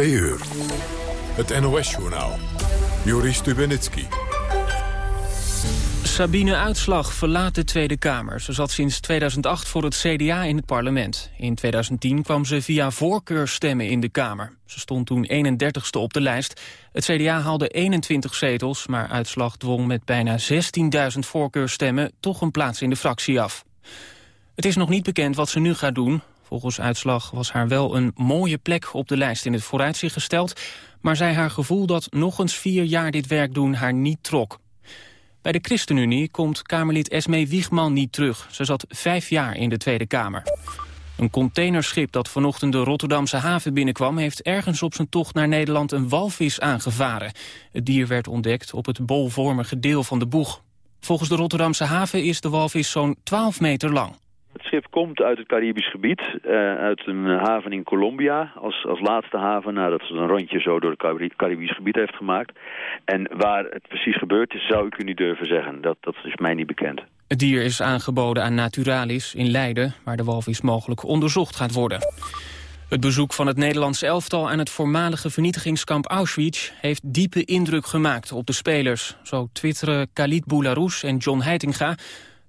Het NOS-journaal. Joris Stubenitski. Sabine Uitslag verlaat de Tweede Kamer. Ze zat sinds 2008 voor het CDA in het parlement. In 2010 kwam ze via voorkeurstemmen in de Kamer. Ze stond toen 31ste op de lijst. Het CDA haalde 21 zetels, maar Uitslag dwong met bijna 16.000 voorkeurstemmen... toch een plaats in de fractie af. Het is nog niet bekend wat ze nu gaat doen. Volgens Uitslag was haar wel een mooie plek op de lijst in het vooruitzicht gesteld... maar zei haar gevoel dat nog eens vier jaar dit werk doen haar niet trok. Bij de ChristenUnie komt Kamerlid Esme Wiegman niet terug. Ze zat vijf jaar in de Tweede Kamer. Een containerschip dat vanochtend de Rotterdamse haven binnenkwam... heeft ergens op zijn tocht naar Nederland een walvis aangevaren. Het dier werd ontdekt op het bolvormige deel van de boeg. Volgens de Rotterdamse haven is de walvis zo'n 12 meter lang. Het schip komt uit het Caribisch gebied, uh, uit een haven in Colombia, als, als laatste haven nadat ze een rondje zo door het Caribisch gebied heeft gemaakt. En waar het precies gebeurd is, zou ik u niet durven zeggen. Dat, dat is mij niet bekend. Het dier is aangeboden aan Naturalis in Leiden, waar de walvis mogelijk onderzocht gaat worden. Het bezoek van het Nederlandse elftal aan het voormalige vernietigingskamp Auschwitz heeft diepe indruk gemaakt op de spelers. Zo twitteren Khalid Boularus en John Heitinga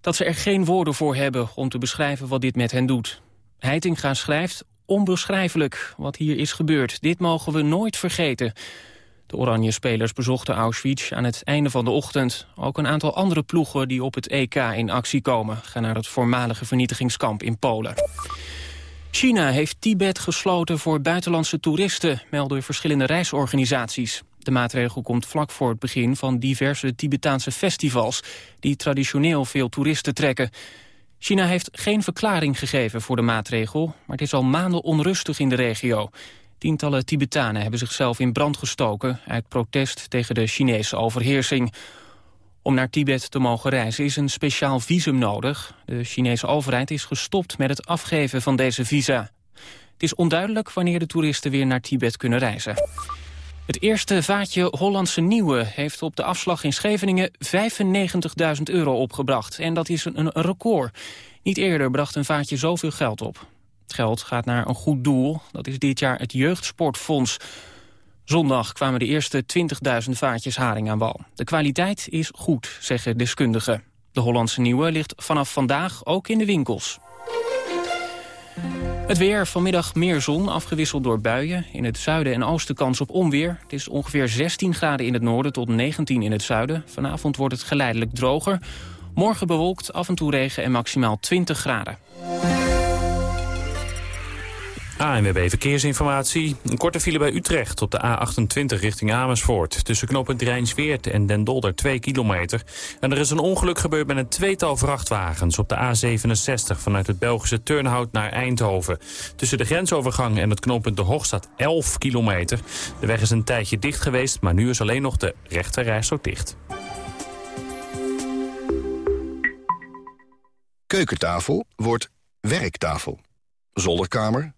dat ze er geen woorden voor hebben om te beschrijven wat dit met hen doet. Heitinga schrijft, onbeschrijfelijk wat hier is gebeurd. Dit mogen we nooit vergeten. De oranje spelers bezochten Auschwitz aan het einde van de ochtend. Ook een aantal andere ploegen die op het EK in actie komen... gaan naar het voormalige vernietigingskamp in Polen. China heeft Tibet gesloten voor buitenlandse toeristen... melden verschillende reisorganisaties. De maatregel komt vlak voor het begin van diverse Tibetaanse festivals... die traditioneel veel toeristen trekken. China heeft geen verklaring gegeven voor de maatregel... maar het is al maanden onrustig in de regio. Tientallen Tibetanen hebben zichzelf in brand gestoken... uit protest tegen de Chinese overheersing. Om naar Tibet te mogen reizen is een speciaal visum nodig. De Chinese overheid is gestopt met het afgeven van deze visa. Het is onduidelijk wanneer de toeristen weer naar Tibet kunnen reizen. Het eerste vaatje Hollandse Nieuwe heeft op de afslag in Scheveningen 95.000 euro opgebracht. En dat is een, record. Niet eerder bracht een vaatje zoveel geld op. Het geld gaat naar een goed doel. Dat is dit jaar het Jeugdsportfonds. Zondag kwamen de eerste 20.000 vaatjes haring aan wal. De kwaliteit is goed, zeggen deskundigen. De Hollandse Nieuwe ligt vanaf vandaag ook in de winkels. Het weer, vanmiddag meer zon, afgewisseld door buien. In het zuiden en oosten kans op onweer. Het is ongeveer 16 graden in het noorden tot 19 in het zuiden. Vanavond wordt het geleidelijk droger. Morgen bewolkt, af en toe regen en maximaal 20 graden. ANWB Verkeersinformatie. Een korte file bij Utrecht op de A28 richting Amersfoort. Tussen knooppunt Rijnsweert en Den Dolder 2 kilometer. En er is een ongeluk gebeurd met een tweetal vrachtwagens op de A67... vanuit het Belgische Turnhout naar Eindhoven. Tussen de grensovergang en het knooppunt De Hoog staat 11 kilometer. De weg is een tijdje dicht geweest, maar nu is alleen nog de rechterrijstrook dicht. Keukentafel wordt werktafel. Zolderkamer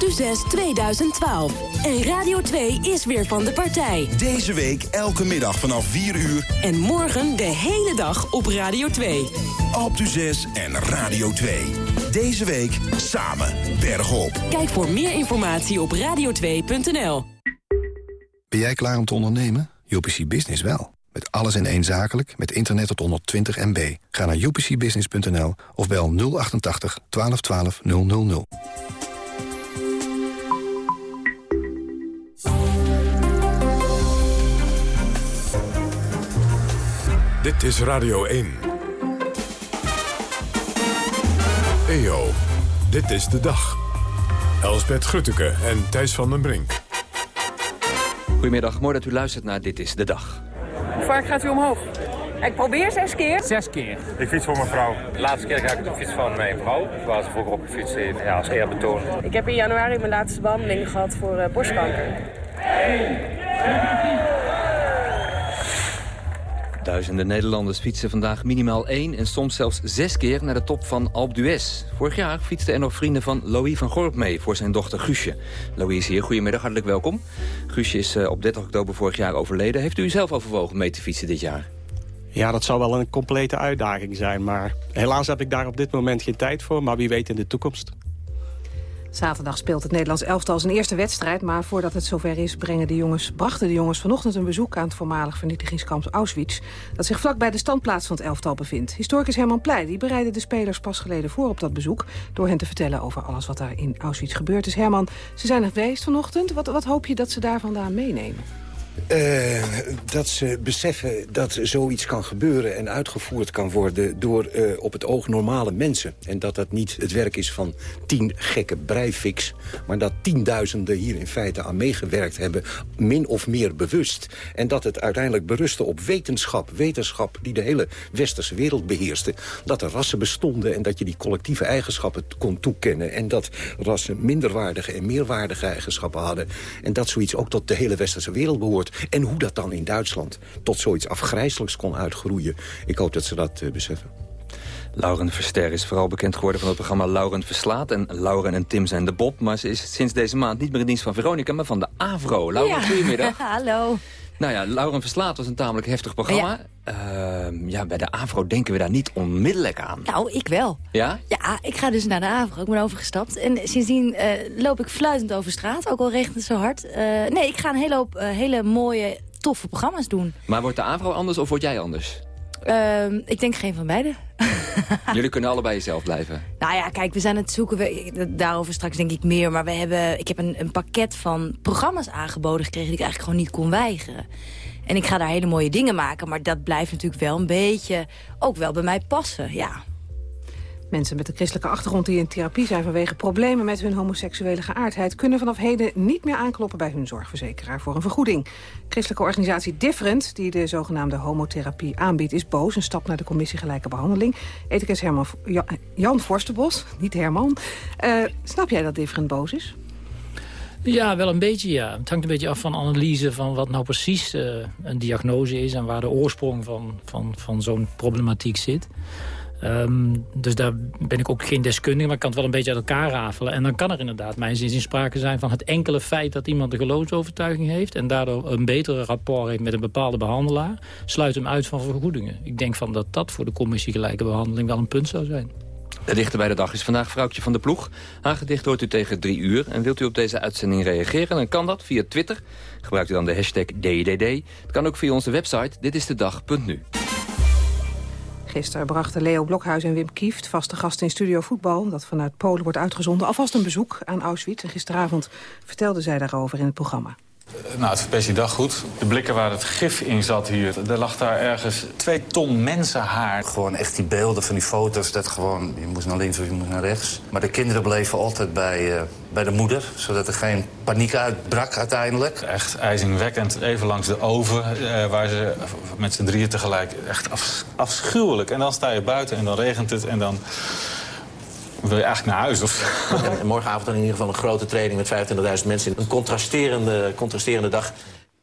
De 6 2012. En Radio 2 is weer van de partij. Deze week elke middag vanaf 4 uur. En morgen de hele dag op Radio 2. Op de 6 en Radio 2. Deze week samen bergop. Kijk voor meer informatie op radio2.nl. Ben jij klaar om te ondernemen? UPC Business wel. Met alles in één zakelijk, met internet tot 120 MB. Ga naar upcbusiness.nl of bel 088 1212 000. Dit is Radio 1. EO, dit is de dag. Elsbet Grutteke en Thijs van den Brink. Goedemiddag, mooi dat u luistert naar Dit is de Dag. Hoe vaak gaat u omhoog? Ik probeer zes keer. Zes keer. Ik fiets voor mijn vrouw. De laatste keer ga ik op de fiets van mijn vrouw. Waar ze vroeger op gefietst heeft, ja, als eerbetoon. Ik heb in januari mijn laatste behandeling gehad voor uh, borstkanker. Duizenden Nederlanders fietsen vandaag minimaal één en soms zelfs zes keer naar de top van Alpe d'Huez. Vorig jaar fietsten er nog vrienden van Louis van Gorp mee voor zijn dochter Guusje. Louis is hier, goedemiddag, hartelijk welkom. Guusje is eh, op 30 oktober vorig jaar overleden. Heeft u zelf overwogen mee te fietsen dit jaar? Ja, dat zou wel een complete uitdaging zijn. Maar helaas heb ik daar op dit moment geen tijd voor. Maar wie weet in de toekomst. Zaterdag speelt het Nederlands elftal zijn eerste wedstrijd... maar voordat het zover is brengen de jongens, brachten de jongens vanochtend een bezoek... aan het voormalig vernietigingskamp Auschwitz... dat zich vlak bij de standplaats van het elftal bevindt. Historicus Herman Pleij die bereidde de spelers pas geleden voor op dat bezoek... door hen te vertellen over alles wat daar in Auschwitz gebeurd is. Herman, ze zijn er geweest vanochtend. Wat, wat hoop je dat ze daar vandaan meenemen? Uh, dat ze beseffen dat zoiets kan gebeuren en uitgevoerd kan worden... door uh, op het oog normale mensen. En dat dat niet het werk is van tien gekke breifiks... maar dat tienduizenden hier in feite aan meegewerkt hebben... min of meer bewust. En dat het uiteindelijk berustte op wetenschap. Wetenschap die de hele westerse wereld beheerste. Dat er rassen bestonden en dat je die collectieve eigenschappen kon toekennen. En dat rassen minderwaardige en meerwaardige eigenschappen hadden. En dat zoiets ook tot de hele westerse wereld behoort. En hoe dat dan in Duitsland tot zoiets afgrijzelijks kon uitgroeien. Ik hoop dat ze dat uh, beseffen. Lauren Verster is vooral bekend geworden van het programma Lauren Verslaat. En Lauren en Tim zijn de Bob. Maar ze is sinds deze maand niet meer in dienst van Veronica, maar van de AVRO. Lauren, ja. goedemiddag. Hallo. Nou ja, Lauren Verslaat was een tamelijk heftig programma. Ja. Uh, ja, bij de AVRO denken we daar niet onmiddellijk aan. Nou, ik wel. Ja? Ja, ik ga dus naar de AVRO. Ik ben overgestapt. En sindsdien uh, loop ik fluitend over straat, ook al regent het zo hard. Uh, nee, ik ga een hele hoop hele mooie, toffe programma's doen. Maar wordt de AVRO anders of word jij anders? Uh, ik denk geen van beide. Jullie kunnen allebei jezelf blijven. Nou ja, kijk, we zijn het zoeken. We, daarover straks denk ik meer. Maar we hebben, ik heb een, een pakket van programma's aangeboden gekregen... die ik eigenlijk gewoon niet kon weigeren. En ik ga daar hele mooie dingen maken. Maar dat blijft natuurlijk wel een beetje ook wel bij mij passen, ja. Mensen met een christelijke achtergrond die in therapie zijn vanwege problemen met hun homoseksuele geaardheid... kunnen vanaf heden niet meer aankloppen bij hun zorgverzekeraar voor een vergoeding. Christelijke organisatie Different, die de zogenaamde homotherapie aanbiedt, is boos. Een stap naar de commissie Gelijke Behandeling. Ethicus Herman, Jan Forstenbos, niet Herman. Uh, snap jij dat Different boos is? Ja, wel een beetje ja. Het hangt een beetje af van analyse van wat nou precies uh, een diagnose is... en waar de oorsprong van, van, van zo'n problematiek zit. Um, dus daar ben ik ook geen deskundige, maar ik kan het wel een beetje uit elkaar rafelen. En dan kan er inderdaad, mijn zin in sprake zijn van het enkele feit dat iemand een geloofsovertuiging heeft... en daardoor een betere rapport heeft met een bepaalde behandelaar... sluit hem uit van vergoedingen. Ik denk van dat dat voor de commissie gelijke behandeling wel een punt zou zijn. De dichter bij de dag is vandaag vrouwtje van de ploeg. Haar gedicht hoort u tegen drie uur. En wilt u op deze uitzending reageren, dan kan dat via Twitter. Gebruikt u dan de hashtag DDD. Het kan ook via onze website ditistedag.nu. Gisteren brachten Leo Blokhuis en Wim Kieft, vaste gasten in Studio Voetbal... dat vanuit Polen wordt uitgezonden, alvast een bezoek aan Auschwitz. En gisteravond vertelden zij daarover in het programma. Nou, het verpest die dag goed. De blikken waar het gif in zat hier. Er lag daar ergens twee ton mensenhaar. Gewoon echt die beelden van die foto's. Dat gewoon, je moest naar links of je moest naar rechts. Maar de kinderen bleven altijd bij, uh, bij de moeder. Zodat er geen paniek uitbrak uiteindelijk. Echt ijzingwekkend. Even langs de oven. Uh, waar ze met z'n drieën tegelijk. Echt af, afschuwelijk. En dan sta je buiten en dan regent het. En dan wil je eigenlijk naar huis? Of? En morgenavond dan in ieder geval een grote training met 25.000 mensen. Een contrasterende, contrasterende dag.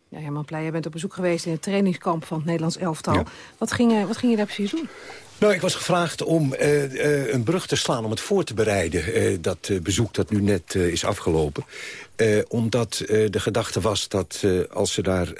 Ja, Herman Pleij, je bent op bezoek geweest in het trainingskamp van het Nederlands elftal. Ja. Wat, ging, wat ging je daar precies doen? Nou, ik was gevraagd om uh, uh, een brug te slaan om het voor te bereiden. Uh, dat bezoek dat nu net is afgelopen. Uh, omdat uh, de gedachte was dat uh, als ze daar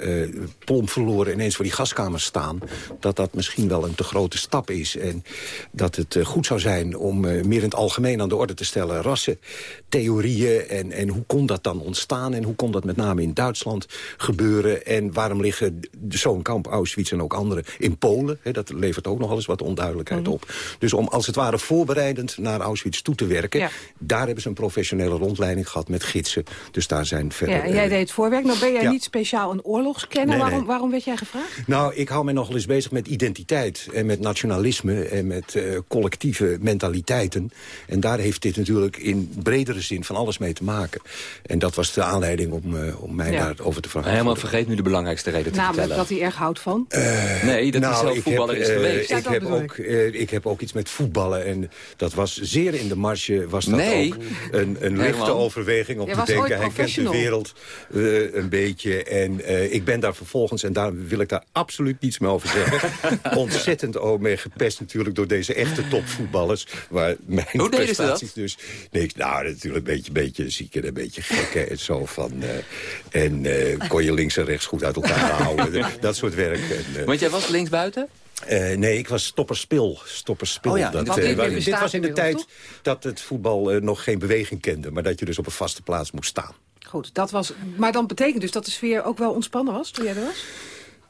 plomp verloren ineens voor die gaskamers staan... dat dat misschien wel een te grote stap is. En dat het goed zou zijn om meer in het algemeen aan de orde te stellen... rassentheorieën en, en hoe kon dat dan ontstaan... en hoe kon dat met name in Duitsland gebeuren... en waarom liggen zo'n kamp Auschwitz en ook andere in Polen... Dat levert ook nog eens wat onduidelijkheid mm -hmm. op. Dus om als het ware voorbereidend naar Auschwitz toe te werken... Ja. daar hebben ze een professionele rondleiding gehad met gidsen... Dus daar zijn verder... Ja, en jij deed het voorwerk. Nou ben jij ja. niet speciaal een oorlogskenner. Nee, waarom, nee. waarom werd jij gevraagd? Nou, ik hou me nogal eens bezig met identiteit. En met nationalisme. En met uh, collectieve mentaliteiten. En daar heeft dit natuurlijk in bredere zin van alles mee te maken. En dat was de aanleiding om, uh, om mij ja. daarover te vragen. Helemaal vergeet nu de belangrijkste reden te Namelijk vertellen. dat hij erg houdt van? Uh, nee, dat nou, hij zelf voetballer heb, is geweest. ik heb ook Eh, ik heb ook iets met voetballen. En dat was zeer in de marge. Was dat Nee. ook een, een lichte Herman. overweging om te was hij kent de wereld eh, een beetje. En eh, ik ben daar vervolgens, en daar wil ik daar absoluut niets meer over zeggen... ontzettend ook mee gepest natuurlijk door deze echte topvoetballers. Waar mijn Hoe prestaties dus... Nee, nou, natuurlijk een beetje, beetje ziek en een beetje gek hè, en zo van... eh, en kon je links en rechts goed uit elkaar houden. dat soort werk. En, Want jij was linksbuiten? Eh, nee, ik was stopperspil. stopperspil. Oh ja, dat, eh, dit was in de tijd dat het voetbal eh, nog geen beweging kende. Maar dat je dus op een vaste plaats moest staan. Goed, dat was, maar dan betekent dus dat de sfeer ook wel ontspannen was toen jij er was?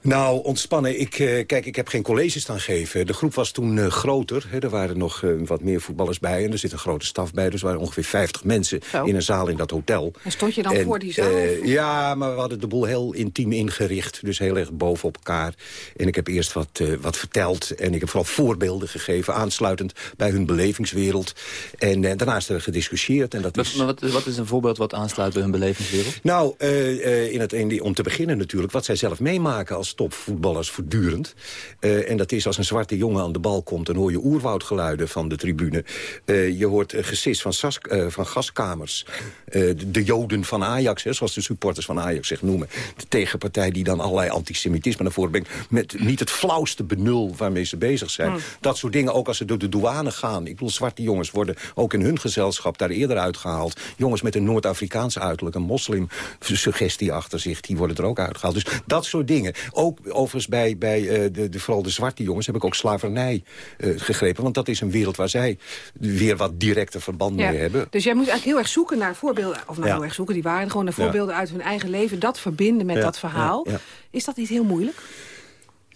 Nou, ontspannen. Ik, eh, kijk, ik heb geen colleges staan geven. De groep was toen eh, groter. Hè. Er waren nog eh, wat meer voetballers bij. En er zit een grote staf bij. Dus er waren ongeveer 50 mensen Zo. in een zaal in dat hotel. En stond je dan En, voor die zaal? eh, ja, maar we hadden de boel heel intiem ingericht. Dus heel erg bovenop elkaar. En ik heb eerst wat, eh, wat verteld. En ik heb vooral voorbeelden gegeven. Aansluitend bij hun belevingswereld. En daarna is er gediscussieerd. En dat Wat, is... maar wat, wat is een voorbeeld wat aansluit bij hun belevingswereld? Nou, eh, eh, in het, in, om te beginnen natuurlijk, wat zij zelf meemaken als topvoetballers voortdurend. Eh, en dat is als een zwarte jongen aan de bal komt... dan hoor je oerwoudgeluiden van de tribune. Eh, je hoort eh, gesis van, sas, van gaskamers. De, de joden van Ajax, hè, zoals de supporters van Ajax zich noemen. De tegenpartij die dan allerlei antisemitisme naar voren brengt... met niet het flauwste benul waarmee ze bezig zijn. Hmm. Dat soort dingen, ook als ze door de douane gaan. Ik bedoel, zwarte jongens worden ook in hun gezelschap daar eerder uitgehaald. Jongens met een Noord-Afrikaanse uiterlijk, een moslim-suggestie achter zich... die worden er ook uitgehaald. Dus dat soort dingen. Ook overigens bij, bij eh, de, de, vooral de zwarte jongens heb ik ook slavernij eh, gegrepen. Want dat is een wereld waar zij weer wat directe verbanden mee hebben. Dus jij moet eigenlijk heel erg zoeken naar voorbeelden, of nou Ja. heel erg zoeken, die waren gewoon naar Ja. voorbeelden uit hun eigen leven, dat verbinden met dat verhaal. Is dat niet heel moeilijk?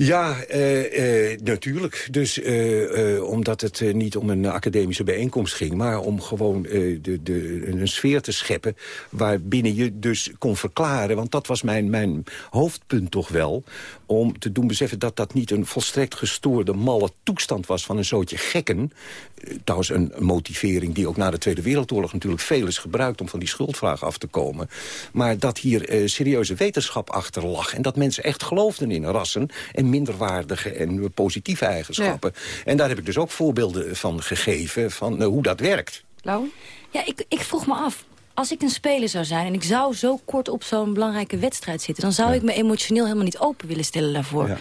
Ja, eh, eh, natuurlijk. Dus eh, omdat het niet om een academische bijeenkomst ging... maar om gewoon de, de, een sfeer te scheppen... waarbinnen je dus kon verklaren... want dat was mijn, mijn hoofdpunt toch wel... om te doen beseffen dat dat niet een volstrekt gestoorde... malle toestand was van een zootje gekken. Eh, trouwens een motivering die ook na de Tweede Wereldoorlog... natuurlijk veel is gebruikt om van die schuldvraag af te komen. Maar dat hier eh, serieuze wetenschap achter lag... en dat mensen echt geloofden in rassen... en minderwaardige en positieve eigenschappen. En daar heb ik dus ook voorbeelden van gegeven... van eh, hoe dat werkt. Lau? Ja, ik, ik vroeg me af. Als ik een speler zou zijn en ik zou zo kort op zo'n belangrijke wedstrijd zitten... dan zou ik me emotioneel helemaal niet open willen stellen daarvoor. Ja.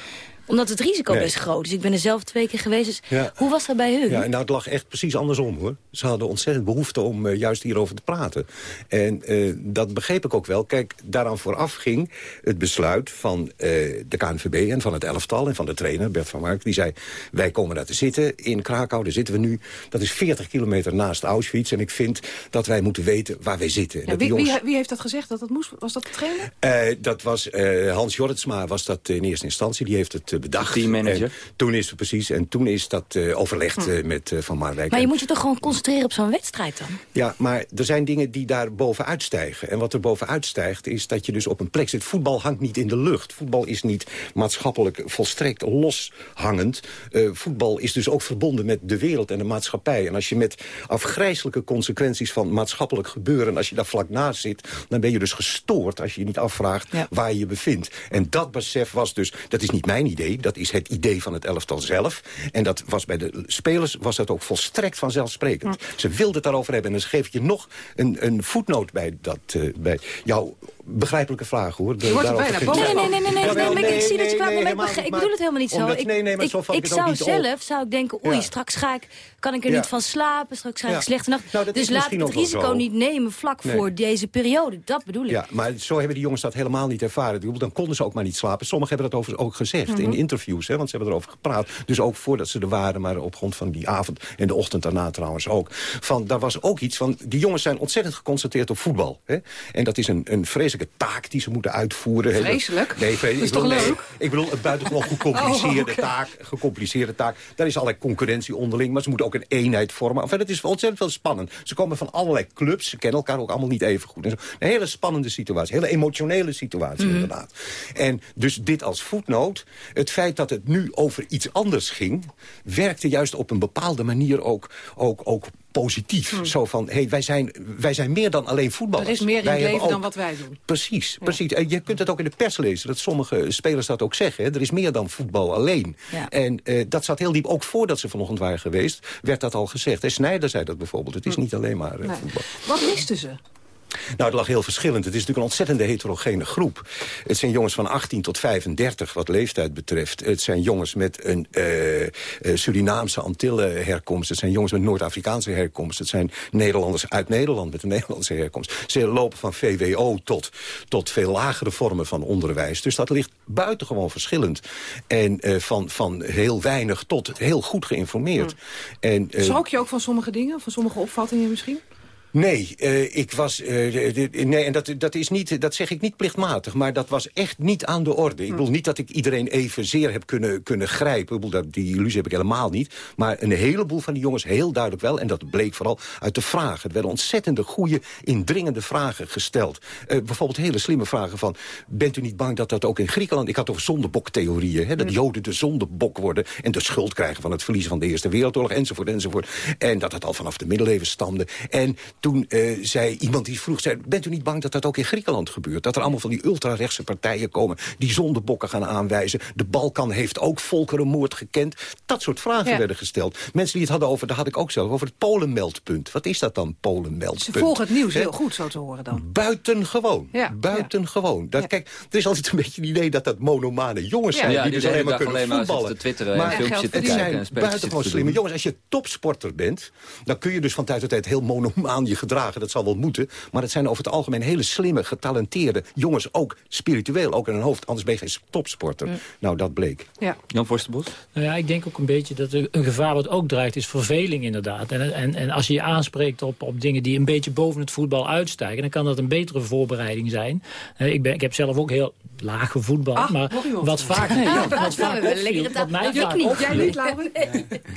Omdat het risico Nee. best groot is. Ik ben er zelf twee keer geweest. Dus Ja. hoe was dat bij hun? Ja, en nou, het lag echt precies andersom, hoor. Ze hadden ontzettend behoefte om eh, juist hierover te praten. En eh, dat begreep ik ook wel. Kijk, daaraan vooraf ging het besluit van eh, de KNVB en van het elftal... en van de trainer, Bert van Mark, die zei... wij komen daar te zitten in Krakau, daar zitten we nu. Dat is 40 kilometer naast Auschwitz. En ik vind dat wij moeten weten waar wij zitten. Ja, dat wie, jongens- wie, wie heeft dat gezegd dat dat moest? Was dat de trainer? eh, dat was eh, Hans Jorritsma was dat in eerste instantie. Die heeft het eh, bedacht. teammanager. En toen is het precies. En toen is dat eh, overlegd Hm. eh, met eh, Van Marwijk. Maar je En- moet je toch gewoon concentreren op zo'n wedstrijd dan? ja, maar er zijn dingen die daar bovenuit stijgen. En wat er bovenuit stijgt is dat je dus op een plek zit. Voetbal hangt niet in de lucht. Voetbal is niet maatschappelijk volstrekt loshangend. Eh voetbal is dus ook verbonden met de wereld en de maatschappij. En als je met afgrijzelijke consequenties van maatschappelijk gebeuren... als je daar vlak naast zit, dan ben je dus gestoord... als je je niet afvraagt waar je je bevindt. En dat besef was dus, dat is niet mijn idee... dat is het idee van het elftal zelf. En dat was bij de spelers was dat ook volstrekt vanzelfsprekend. Ze wilden het daarover hebben. En dan geef ik je nog een, een voetnoot bij, dat, eh, bij jouw begrijpelijke vraag, hoor. Je wordt er bijna boos. Nee, nee, nee, nee, nee, ik zie dat je kwaad bent, maar ik bedoel het helemaal niet zo. omdat- Ik- nee, nee, maar ik- zo zou op. zelf zou ik denken, oei, Ja. straks ga ik, kan ik er Ja. niet van slapen, straks ga ik slechte nacht. Nou, dus laat ik het risico niet nemen vlak Nee. voor deze periode. Dat bedoel ik. Ja, maar zo hebben die jongens dat helemaal niet ervaren. Dan konden ze ook maar niet slapen. Sommigen hebben dat overigens ook gezegd Mhm. in interviews. Hè, want ze hebben erover gepraat. Dus ook voordat ze er waren, maar op grond van die avond... en de ochtend daarna trouwens ook. Van, daar was ook iets van... die jongens zijn ontzettend geconcentreerd op voetbal. Hè? En dat is een, een vreselijke taak die ze moeten uitvoeren. Vreselijk? Nee, vreselijk. Is Ik toch nee, leuk? ik bedoel, een buitengewoon gecompliceerde Oh, oké. taak. Gecompliceerde taak. Daar is allerlei concurrentie onderling. Maar ze moeten ook een eenheid vormen. Enfin, het is ontzettend veel spannend. Ze komen van allerlei clubs. Ze kennen elkaar ook allemaal niet even goed. En zo. Een hele spannende situatie. Een hele emotionele situatie Mhm. inderdaad. En dus dit als voetnoot. Het feit dat het nu over iets anders ging... werkte juist op een bepaalde manier ook, ook, ook positief. Zo van, hey, wij, zijn, wij zijn meer dan alleen voetballers. Er is meer in Wij het leven dan wat wij doen. Precies, precies. En je kunt het ook in de pers lezen, dat sommige spelers dat ook zeggen. Hè. Er is meer dan voetbal alleen. Ja. En eh, dat zat heel diep, ook voordat ze vanochtend waren geweest... werd dat al gezegd. En Snijder zei dat bijvoorbeeld, het is niet alleen maar eh, Nee. voetbal. Wat misten ze? Nou, het lag heel verschillend. Het is natuurlijk een ontzettende heterogene groep. Het zijn jongens van 18 tot 35, wat leeftijd betreft. Het zijn jongens met een eh, eh, Surinaamse Antillen herkomst. Het zijn jongens met Noord-Afrikaanse herkomst. Het zijn Nederlanders uit Nederland met een Nederlandse herkomst. Ze lopen van VWO tot, tot veel lagere vormen van onderwijs. Dus dat ligt buitengewoon verschillend. En eh, van, van heel weinig tot heel goed geïnformeerd. En, eh, Schrok je ook van sommige dingen, van sommige opvattingen misschien? Nee, eh, ik was. eh, nee, en dat, dat, is niet, dat zeg ik niet plichtmatig, maar dat was echt niet aan de orde. Ik bedoel niet dat ik iedereen evenzeer heb kunnen, kunnen grijpen. Ik bedoel, dat, die illusie heb ik helemaal niet. Maar een heleboel van die jongens heel duidelijk wel. En dat bleek vooral uit de vragen. Er werden ontzettende goede, indringende vragen gesteld. Eh, bijvoorbeeld hele slimme vragen van... bent u niet bang dat dat ook in Griekenland... Ik had over zondeboktheorieën, hè, dat Joden de zondebok worden... en de schuld krijgen van het verliezen van de Eerste Wereldoorlog, enzovoort, enzovoort. En dat het al vanaf de middeleeuwen stamde. En toen eh, zei iemand die vroeg, zei, bent u niet bang dat dat ook in Griekenland gebeurt? Dat er allemaal van die ultrarechtse partijen komen... die zondebokken gaan aanwijzen. De Balkan heeft ook volkerenmoord gekend. Dat soort vragen Ja. werden gesteld. Mensen die het hadden over, daar had ik ook zelf, over het Polenmeldpunt. Wat is dat dan, Polenmeldpunt? Ze volgen het nieuws heel goed, zo te horen dan. Buitengewoon. Ja, Buitengewoon. Dat, Kijk, er is altijd een beetje het idee dat dat monomane jongens Ja, zijn... ja, die die dus alleen maar kunnen alleen maar voetballen. zitten te twitteren en filmpjes zitten kijken zijn buitengewoon slimme jongens. Als je topsporter bent, dan kun je dus van tijd tot tijd heel monomaan je gedragen. Dat zal wel moeten. Maar het zijn over het algemeen hele slimme, getalenteerde jongens. Ook spiritueel, ook in hun hoofd. Anders ben je geen topsporter. Nou, dat bleek. Ja. Jan Forsterbos? Nou ja, ik denk ook een beetje dat een gevaar wat ook dreigt is verveling inderdaad. En, en, en als je je aanspreekt op, op dingen die een beetje boven het voetbal uitstijgen... dan kan dat een betere voorbereiding zijn. Eh, ik, ben, ik heb zelf ook heel laag gevoetbald, Ach, maar wat vaak, Ja, ja, dat wat vaak opviel, wat mij vaak opviel, jij niet, Lauren?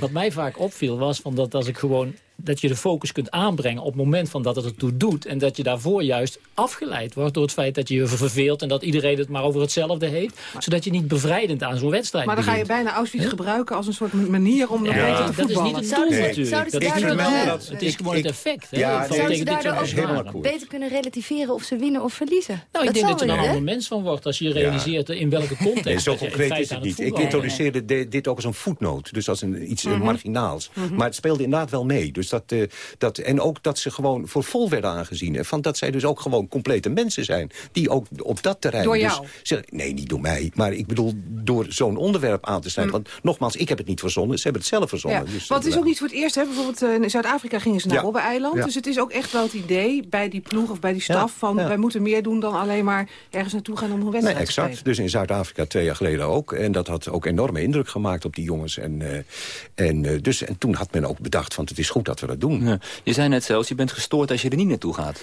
wat mij vaak opviel was van dat als ik gewoon dat je de focus kunt aanbrengen op het moment van dat het ertoe doet. En dat je daarvoor juist afgeleid wordt door het feit dat je je verveelt... en dat iedereen het maar over hetzelfde heeft. Zodat je niet bevrijdend aan zo'n wedstrijd Maar dan ga je bijna Auschwitz gebruiken als een soort manier om nog Ja, beter te dat is niet het doel natuurlijk. Dat is niet het doel. Het is gewoon het effect. hè, Ja, Zouden ze tegen dit daardoor ook beter kunnen relativeren of ze winnen of verliezen? Nou, ik dat denk dat je er wel, een ander mens van wordt als je realiseert in welke context Nee, zo concreet is het niet. Ik introduceerde de- dit ook als een voetnoot. Dus als een, iets eh, Mhm. marginaals. Mhm. Maar het speelde inderdaad wel mee. Dus dat, eh, dat, en ook dat ze gewoon voor vol werden aangezien. En van dat zij dus ook gewoon complete mensen zijn. Die ook op dat terrein... Door dus jou? zeggen- nee, niet door mij. Maar ik bedoel door zo'n onderwerp aan te snijden. Want nogmaals, ik heb het niet verzonnen. Ze hebben het zelf verzonnen. Ja, Dus, want het is ook niet voor het eerst. Hè? Bijvoorbeeld eh, in Zuid-Afrika gingen ze naar Ja. Robben-eiland. Ja. Dus het is ook echt wel het idee bij die ploeg of bij die staf... Ja, van ja. wij moeten meer doen dan alleen maar ergens naartoe gaan om een Nee, wedstrijd te exact. spelen. Dus in Zuid-Afrika twee jaar geleden ook. En dat had ook enorme indruk gemaakt op die jongens. En, eh, en, eh, dus, en toen had men ook bedacht van het is goed dat we dat doen. Ja. Je zei net zelfs, je bent gestoord als je er niet naartoe gaat.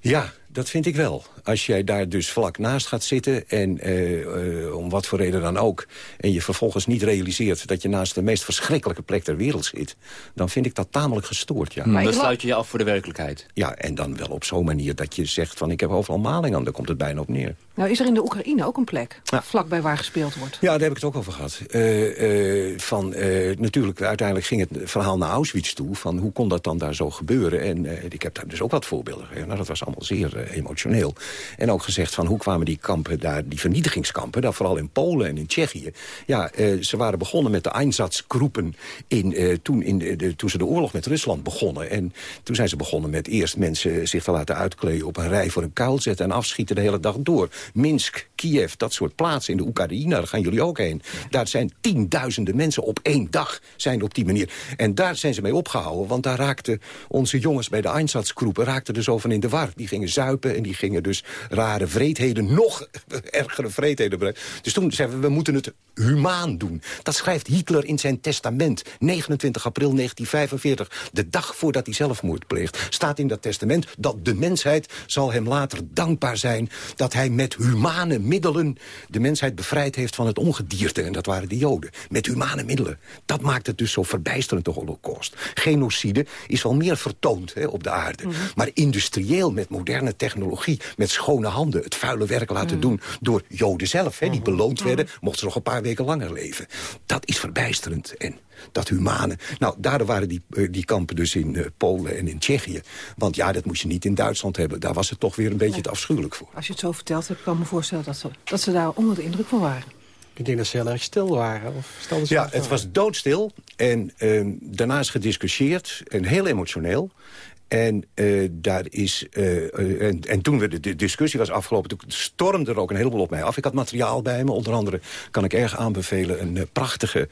Ja, dat vind ik wel. Als jij daar dus vlak naast gaat zitten... en eh, eh, om wat voor reden dan ook... en je vervolgens niet realiseert dat je naast de meest verschrikkelijke plek ter wereld zit... dan vind ik dat tamelijk gestoord, ja. dan sluit je je af voor de werkelijkheid. Ja, en dan wel op zo'n manier dat je zegt van... ik heb overal maling aan, daar komt het bijna op neer. Nou is er in de Oekraïne ook een plek, vlakbij waar gespeeld wordt. Ja, daar heb ik het ook over gehad. Eh, eh, van, eh, natuurlijk, uiteindelijk ging het verhaal naar Auschwitz toe... van hoe kon dat dan daar zo gebeuren? En ik heb daar dus ook wat voorbeelden gegeven. Nou, dat was allemaal zeer emotioneel. En ook gezegd van hoe kwamen die kampen daar, die vernietigingskampen... daar vooral in Polen en in Tsjechië. Ja, eh, ze waren begonnen met de Einsatzgroepen... In, eh, toen, in de- toen ze de oorlog met Rusland begonnen. En toen zijn ze begonnen met eerst mensen zich te laten uitkleden... op een rij voor een kuil zetten en afschieten de hele dag door. Minsk, Kiev, dat soort plaatsen in de Oekraïne, daar gaan jullie ook heen. Daar zijn tienduizenden mensen op één dag zijn op die manier. En daar zijn ze mee opgehouden, want daar raakten onze jongens bij de Einsatzgroepen... raakten er zo van in de war. Die gingen zuipen en die gingen dus rare vreedheden, nog ergere vreedheden brengen. Dus toen zeiden we, we moeten het humaan doen. Dat schrijft Hitler in zijn testament, 29 april 1945. De dag voordat hij zelfmoord pleegt, staat in dat testament... dat de mensheid zal hem later dankbaar zijn... dat hij met humane middelen de mensheid bevrijd heeft van het ongedierte. En dat waren de Joden. Met humane middelen. Dat maakt het dus zo verbijsterend, de holocaust. Genocide is wel meer vertoond hè, op de aarde. Maar industrieel, met moderne technologie met schone handen... het vuile werk laten doen door Joden zelf, hè, die beloond werden... mochten ze nog een paar weken langer leven. Dat is verbijsterend. En dat humane. Nou, daardoor waren die, eh, die kampen dus in uh, Polen en in Tsjechië. Want ja, dat moest je niet in Duitsland hebben. Daar was het toch weer een beetje Nee. te afschuwelijk voor. Als je het zo vertelt, kan ik me voorstellen dat ze, dat ze daar onder de indruk van waren. Ik denk dat ze heel erg stil waren. Of stelden ze Ja, het was doodstil. En ehm, daarna is gediscussieerd. En heel emotioneel. En, eh, daar is, eh, en, en toen we de, de discussie was afgelopen... toen stormde er ook een heleboel op mij af. Ik had materiaal bij me. Onder andere kan ik erg aanbevelen... een eh, prachtige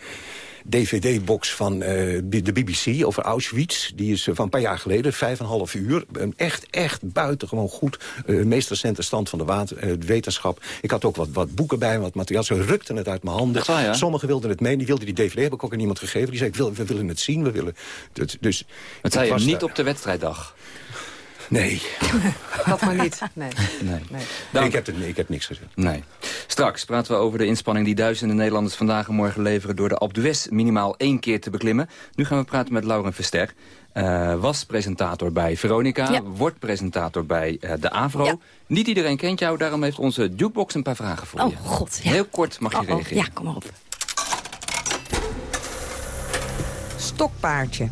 dvd-box van eh, de BBC over Auschwitz. Die is eh, van een paar jaar geleden, vijf en een half uur. Een echt, echt buitengewoon goed. eh meest recente stand van de water, wetenschap. Ik had ook wat, wat boeken bij me, wat materiaal. Ze rukten het uit mijn handen. Waar, ja? Sommigen wilden het mee. Die wilden die dvd, heb ik ook aan iemand gegeven. Die zei, ik wil, we willen het zien. We willen het, dus, Dat zei je niet op de wedstrijddag. Nee. Dat maar niet. Nee. Nee. Nee, ik, heb het, nee, ik heb niks gezegd. Nee. Straks praten we over de inspanning die duizenden Nederlanders vandaag en morgen leveren... door de Alpe d'Huez minimaal één keer te beklimmen. Nu gaan we praten met Lauren Verster. Eh, was presentator bij Veronica, Ja. wordt presentator bij eh, de AVRO. Niet iedereen kent jou, daarom heeft onze jukebox een paar vragen voor Oh, je. god, ja. Heel kort mag je Oh, oh, reageren. Ja, kom maar op. Stokpaardje.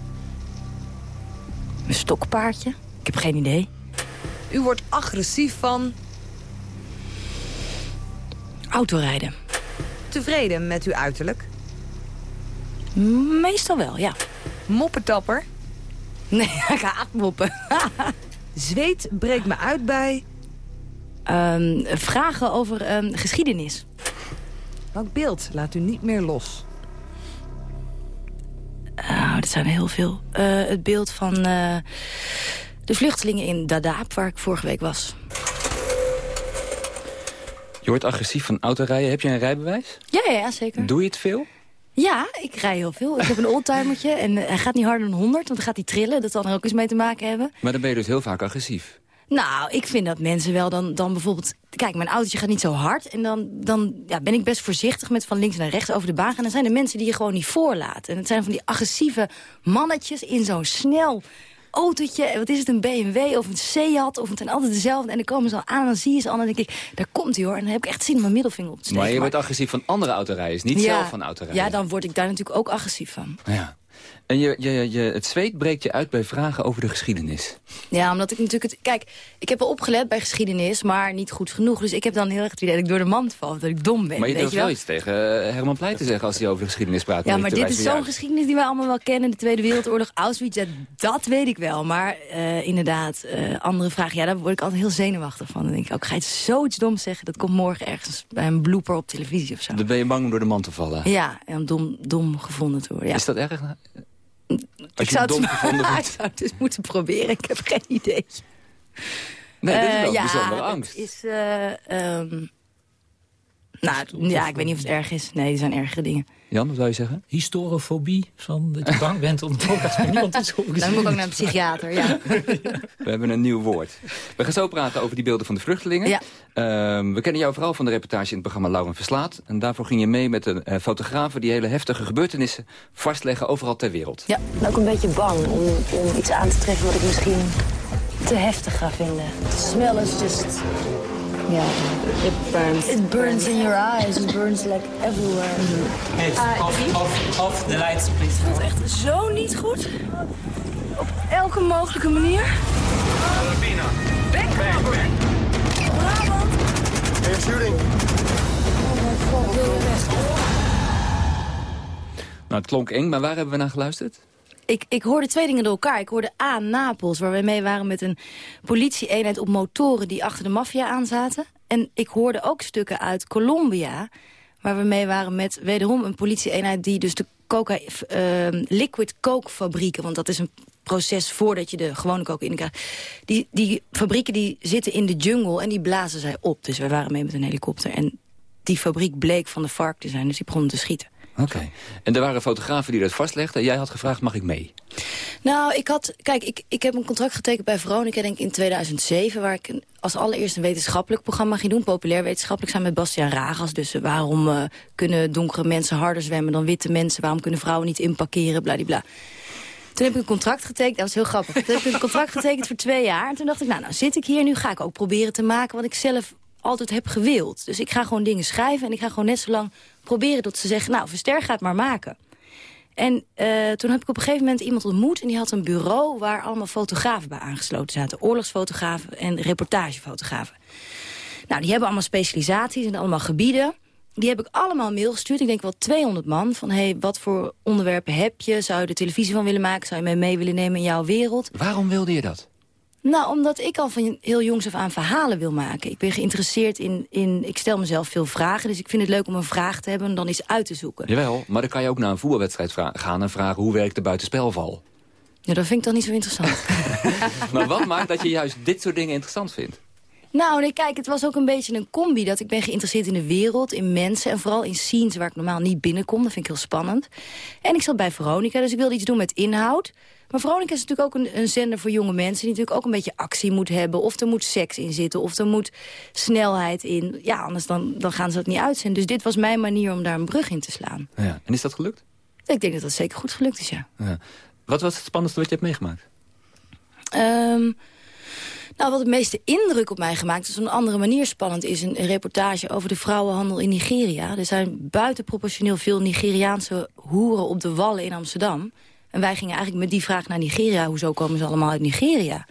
Een stokpaardje? Ik heb geen idee. U wordt agressief van... Autorijden. Tevreden met uw uiterlijk. Meestal wel, ja. Moppetapper. Nee, ik ga moppen. Zweet breekt me uit bij... Ehm, vragen over ehm, geschiedenis. Welk beeld laat u niet meer los? Nou, dat zijn er heel veel. Eh, het beeld van eh, de vluchtelingen in Dadaab, waar ik vorige week was. Je wordt agressief van autorijden. Heb je een rijbewijs? Ja, ja, zeker. Doe je het veel? Ja, ik rij heel veel. Ik heb een oldtimertje en hij gaat niet harder dan 100, want dan gaat hij trillen. Dat zal er ook eens mee te maken hebben. Maar dan ben je dus heel vaak agressief. Nou, ik vind dat mensen wel dan, dan bijvoorbeeld... Kijk, mijn autootje gaat niet zo hard. En dan, dan ja, ben ik best voorzichtig met van links naar rechts over de baan gaan. En dan zijn er mensen die je gewoon niet voorlaten. En het zijn van die agressieve mannetjes in zo'n snel autootje. En Wat is het, een BMW of een Seat? Of het zijn altijd dezelfde. En dan komen ze al aan en dan zie je ze al. En dan denk ik, daar komt hij hoor. En dan heb ik echt zin om mijn middelvinger op te steken. Maar je wordt agressief van andere autorijders, niet Ja, zelf van autorijden. Ja, dan word ik daar natuurlijk ook agressief van. Ja. En je, je, je, het zweet breekt je uit bij vragen over de geschiedenis. Ja, omdat ik natuurlijk... Het, kijk, ik heb wel opgelet bij geschiedenis, maar niet goed genoeg. Dus ik heb dan heel erg het idee dat ik door de mand val. Dat ik dom ben, maar je durft wel iets tegen eh, Herman Pleij te zeggen als hij over de geschiedenis praat. Ja, maar dit is zo'n geschiedenis die wij allemaal wel kennen. De Tweede Wereldoorlog, Auschwitz, ja, dat weet ik wel. Maar eh, inderdaad, eh, andere vragen, ja, daar word ik altijd heel zenuwachtig van. Dan denk ik, ook, ga je zoiets doms zeggen? Dat komt morgen ergens bij een blooper op televisie of zo. Dan ben je bang om door de man te vallen. Ja, en om dom, dom gevonden te worden. Ja. Is dat erg? Als ik zou, het, ik zou het dus moeten proberen. Ik heb geen idee. Nee, dit is Eh, wel ja, bijzondere dat angst. Is, ehm, nou, ja, ik weet niet of het erg is. Nee, die zijn ergere dingen. Jan, wat zou je zeggen? Historiofobie, van dat je bang bent om ook als er niemand iets over Dan moet ik ook naar een psychiater, ja. We hebben een nieuw woord. We gaan zo praten over die beelden van de vluchtelingen. Ja. Ehm, we kennen jou vooral van de reportage in het programma Lauren Verslaat. En daarvoor ging je mee met een eh, fotografen die hele heftige gebeurtenissen vastleggen overal ter wereld. Ja, ben ook een beetje bang om, om iets aan te treffen wat ik misschien te heftig ga vinden. The smell is just... Yeah. It burns. It burns in your eyes. It burns like everywhere. Hey, off, off, off the lights, please. Het echt zo niet goed. Op elke mogelijke manier. Back, back, back. Brabant. Hey, shooting. Oh mijn god, Wilde Westen. Nou, het klonk eng, maar waar hebben we naar geluisterd? Ik, ik hoorde twee dingen door elkaar. Ik hoorde A, Napels, waar we mee waren met een politie-eenheid op motoren... die achter de maffia aanzaten. En ik hoorde ook stukken uit Colombia... waar we mee waren met wederom een politie-eenheid... die dus de coca, eh, liquid coke fabrieken... want dat is een proces voordat je de gewone cocaïne krijgt... Die, die fabrieken die zitten in de jungle en die blazen zij op. Dus we waren mee met een helikopter. En die fabriek bleek van de vark te zijn, dus die begonnen te schieten. Oké. En er waren fotografen die dat vastlegden. Jij had gevraagd, mag ik mee? Nou, ik had... Kijk, ik, ik heb een contract getekend bij Veronica, denk ik, in 2007... waar ik als allereerst een wetenschappelijk programma ging doen. Populair wetenschappelijk, samen met Bastiaan Ragas. Dus eh, waarom eh, kunnen donkere mensen harder zwemmen dan witte mensen? Waarom kunnen vrouwen niet inparkeren? Bladibla. Toen heb ik een contract getekend. Dat was heel grappig. Toen heb ik een contract getekend voor twee jaar. En toen dacht ik, nou, nou zit ik hier. Nu ga ik ook proberen te maken wat ik zelf altijd heb gewild. Dus ik ga gewoon dingen schrijven. En ik ga gewoon net zo lang proberen tot ze zeggen... nou, Verster gaat maar maken. En uh, toen heb ik op een gegeven moment iemand ontmoet... en die had een bureau waar allemaal fotografen bij aangesloten zaten. Oorlogsfotografen en reportagefotografen. Nou, die hebben allemaal specialisaties en allemaal gebieden. Die heb ik allemaal mail gestuurd. Ik denk wel 200 man. Van, hey, wat voor onderwerpen heb je? Zou je er televisie van willen maken? Zou je mij mee willen nemen in jouw wereld? Waarom wilde je dat? Nou, omdat ik al van heel jongs af aan verhalen wil maken. Ik ben geïnteresseerd in, in... Ik stel mezelf veel vragen, dus ik vind het leuk om een vraag te hebben... en dan iets uit te zoeken. Jawel, maar dan kan je ook naar een voetbalwedstrijd gaan... en vragen hoe werkt de buitenspelval? Ja, dat vind ik dan niet zo interessant. maar wat maakt dat je juist dit soort dingen interessant vindt? Nou, nee, kijk, het was ook een beetje een combi. Dat ik ben geïnteresseerd in de wereld, in mensen... en vooral in scenes waar ik normaal niet binnenkom. Dat vind ik heel spannend. En ik zat bij Veronica, dus ik wilde iets doen met inhoud. Maar Veronica is natuurlijk ook een, een zender voor jonge mensen... die natuurlijk ook een beetje actie moet hebben. Of er moet seks in zitten, of er moet snelheid in. Ja, anders dan, dan gaan ze dat niet uitzenden. Dus dit was mijn manier om daar een brug in te slaan. Ja. En is dat gelukt? Ik denk dat dat zeker goed gelukt is, ja. ja. Wat was het spannendste wat je hebt meegemaakt? Um, nou, wat het meeste indruk op mij gemaakt is op een andere manier spannend... is een, reportage over de vrouwenhandel in Nigeria. Er zijn buitenproportioneel veel Nigeriaanse hoeren op de wallen in Amsterdam. En wij gingen eigenlijk met die vraag naar Nigeria. Hoezo komen ze allemaal uit Nigeria?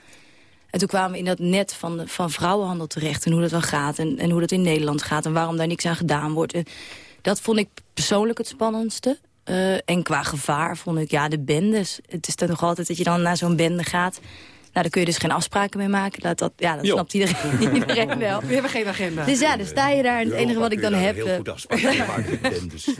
En toen kwamen we in dat net van, van vrouwenhandel terecht... en hoe dat wel gaat en, en hoe dat in Nederland gaat... en waarom daar niks aan gedaan wordt. Dat vond ik persoonlijk het spannendste. Uh, en qua gevaar vond ik, ja, de bendes. Het is dan nog altijd dat je dan naar zo'n bende gaat... Nou, daar kun je dus geen afspraken mee maken. Dat, dat, ja, dat snapt iedereen, iedereen wel. We hebben geen agenda. Dus ja, dan sta je daar en het enige wat ik dan heb... Heel goed afspraken maken dus.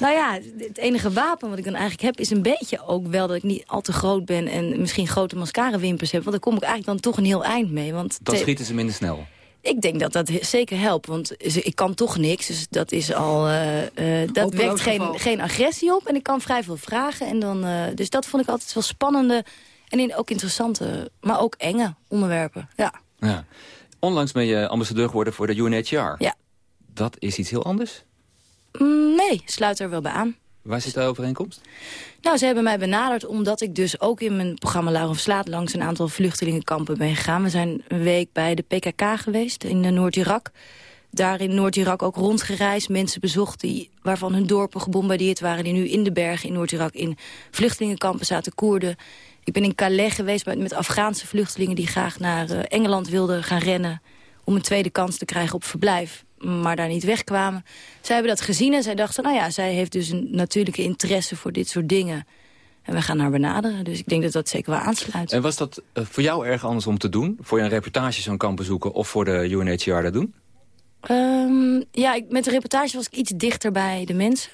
Nou ja, het enige wapen wat ik dan eigenlijk heb... is een beetje ook wel dat ik niet al te groot ben... en misschien grote mascara-wimpers heb. Want dan kom ik eigenlijk dan toch een heel eind mee. Want dan schieten ze minder snel. Ik denk dat dat zeker helpt, want ik kan toch niks. Dus dat is al. Uh, uh, dat wekt geen, geen agressie op. En ik kan vrij veel vragen. En dan, uh, dus dat vond ik altijd wel spannende en in ook interessante, maar ook enge onderwerpen. Ja. ja. Onlangs ben je ambassadeur geworden voor de UNHCR. Ja. Dat is iets heel anders? Mm, nee, sluit er wel bij aan. Waar zit de overeenkomst? Nou, ze hebben mij benaderd omdat ik dus ook in mijn programma Lauren Slaat... langs een aantal vluchtelingenkampen ben gegaan. We zijn een week bij de PKK geweest in Noord-Irak. Daar in Noord-Irak ook rondgereisd, mensen bezocht... Die, waarvan hun dorpen gebombardeerd waren... die nu in de bergen in Noord-Irak in vluchtelingenkampen zaten, Koerden... Ik ben in Calais geweest met, met Afghaanse vluchtelingen... die graag naar uh, Engeland wilden gaan rennen... om een tweede kans te krijgen op verblijf maar daar niet wegkwamen. Zij hebben dat gezien en zij dachten... nou ja, zij heeft dus een natuurlijke interesse voor dit soort dingen. En we gaan haar benaderen, dus ik denk dat dat zeker wel aansluit. En was dat uh, voor jou erg anders om te doen? Voor je een reportage zo'n kamp bezoeken of voor de UNHCR dat doen? Um, ja, ik, met de reportage was ik iets dichter bij de mensen.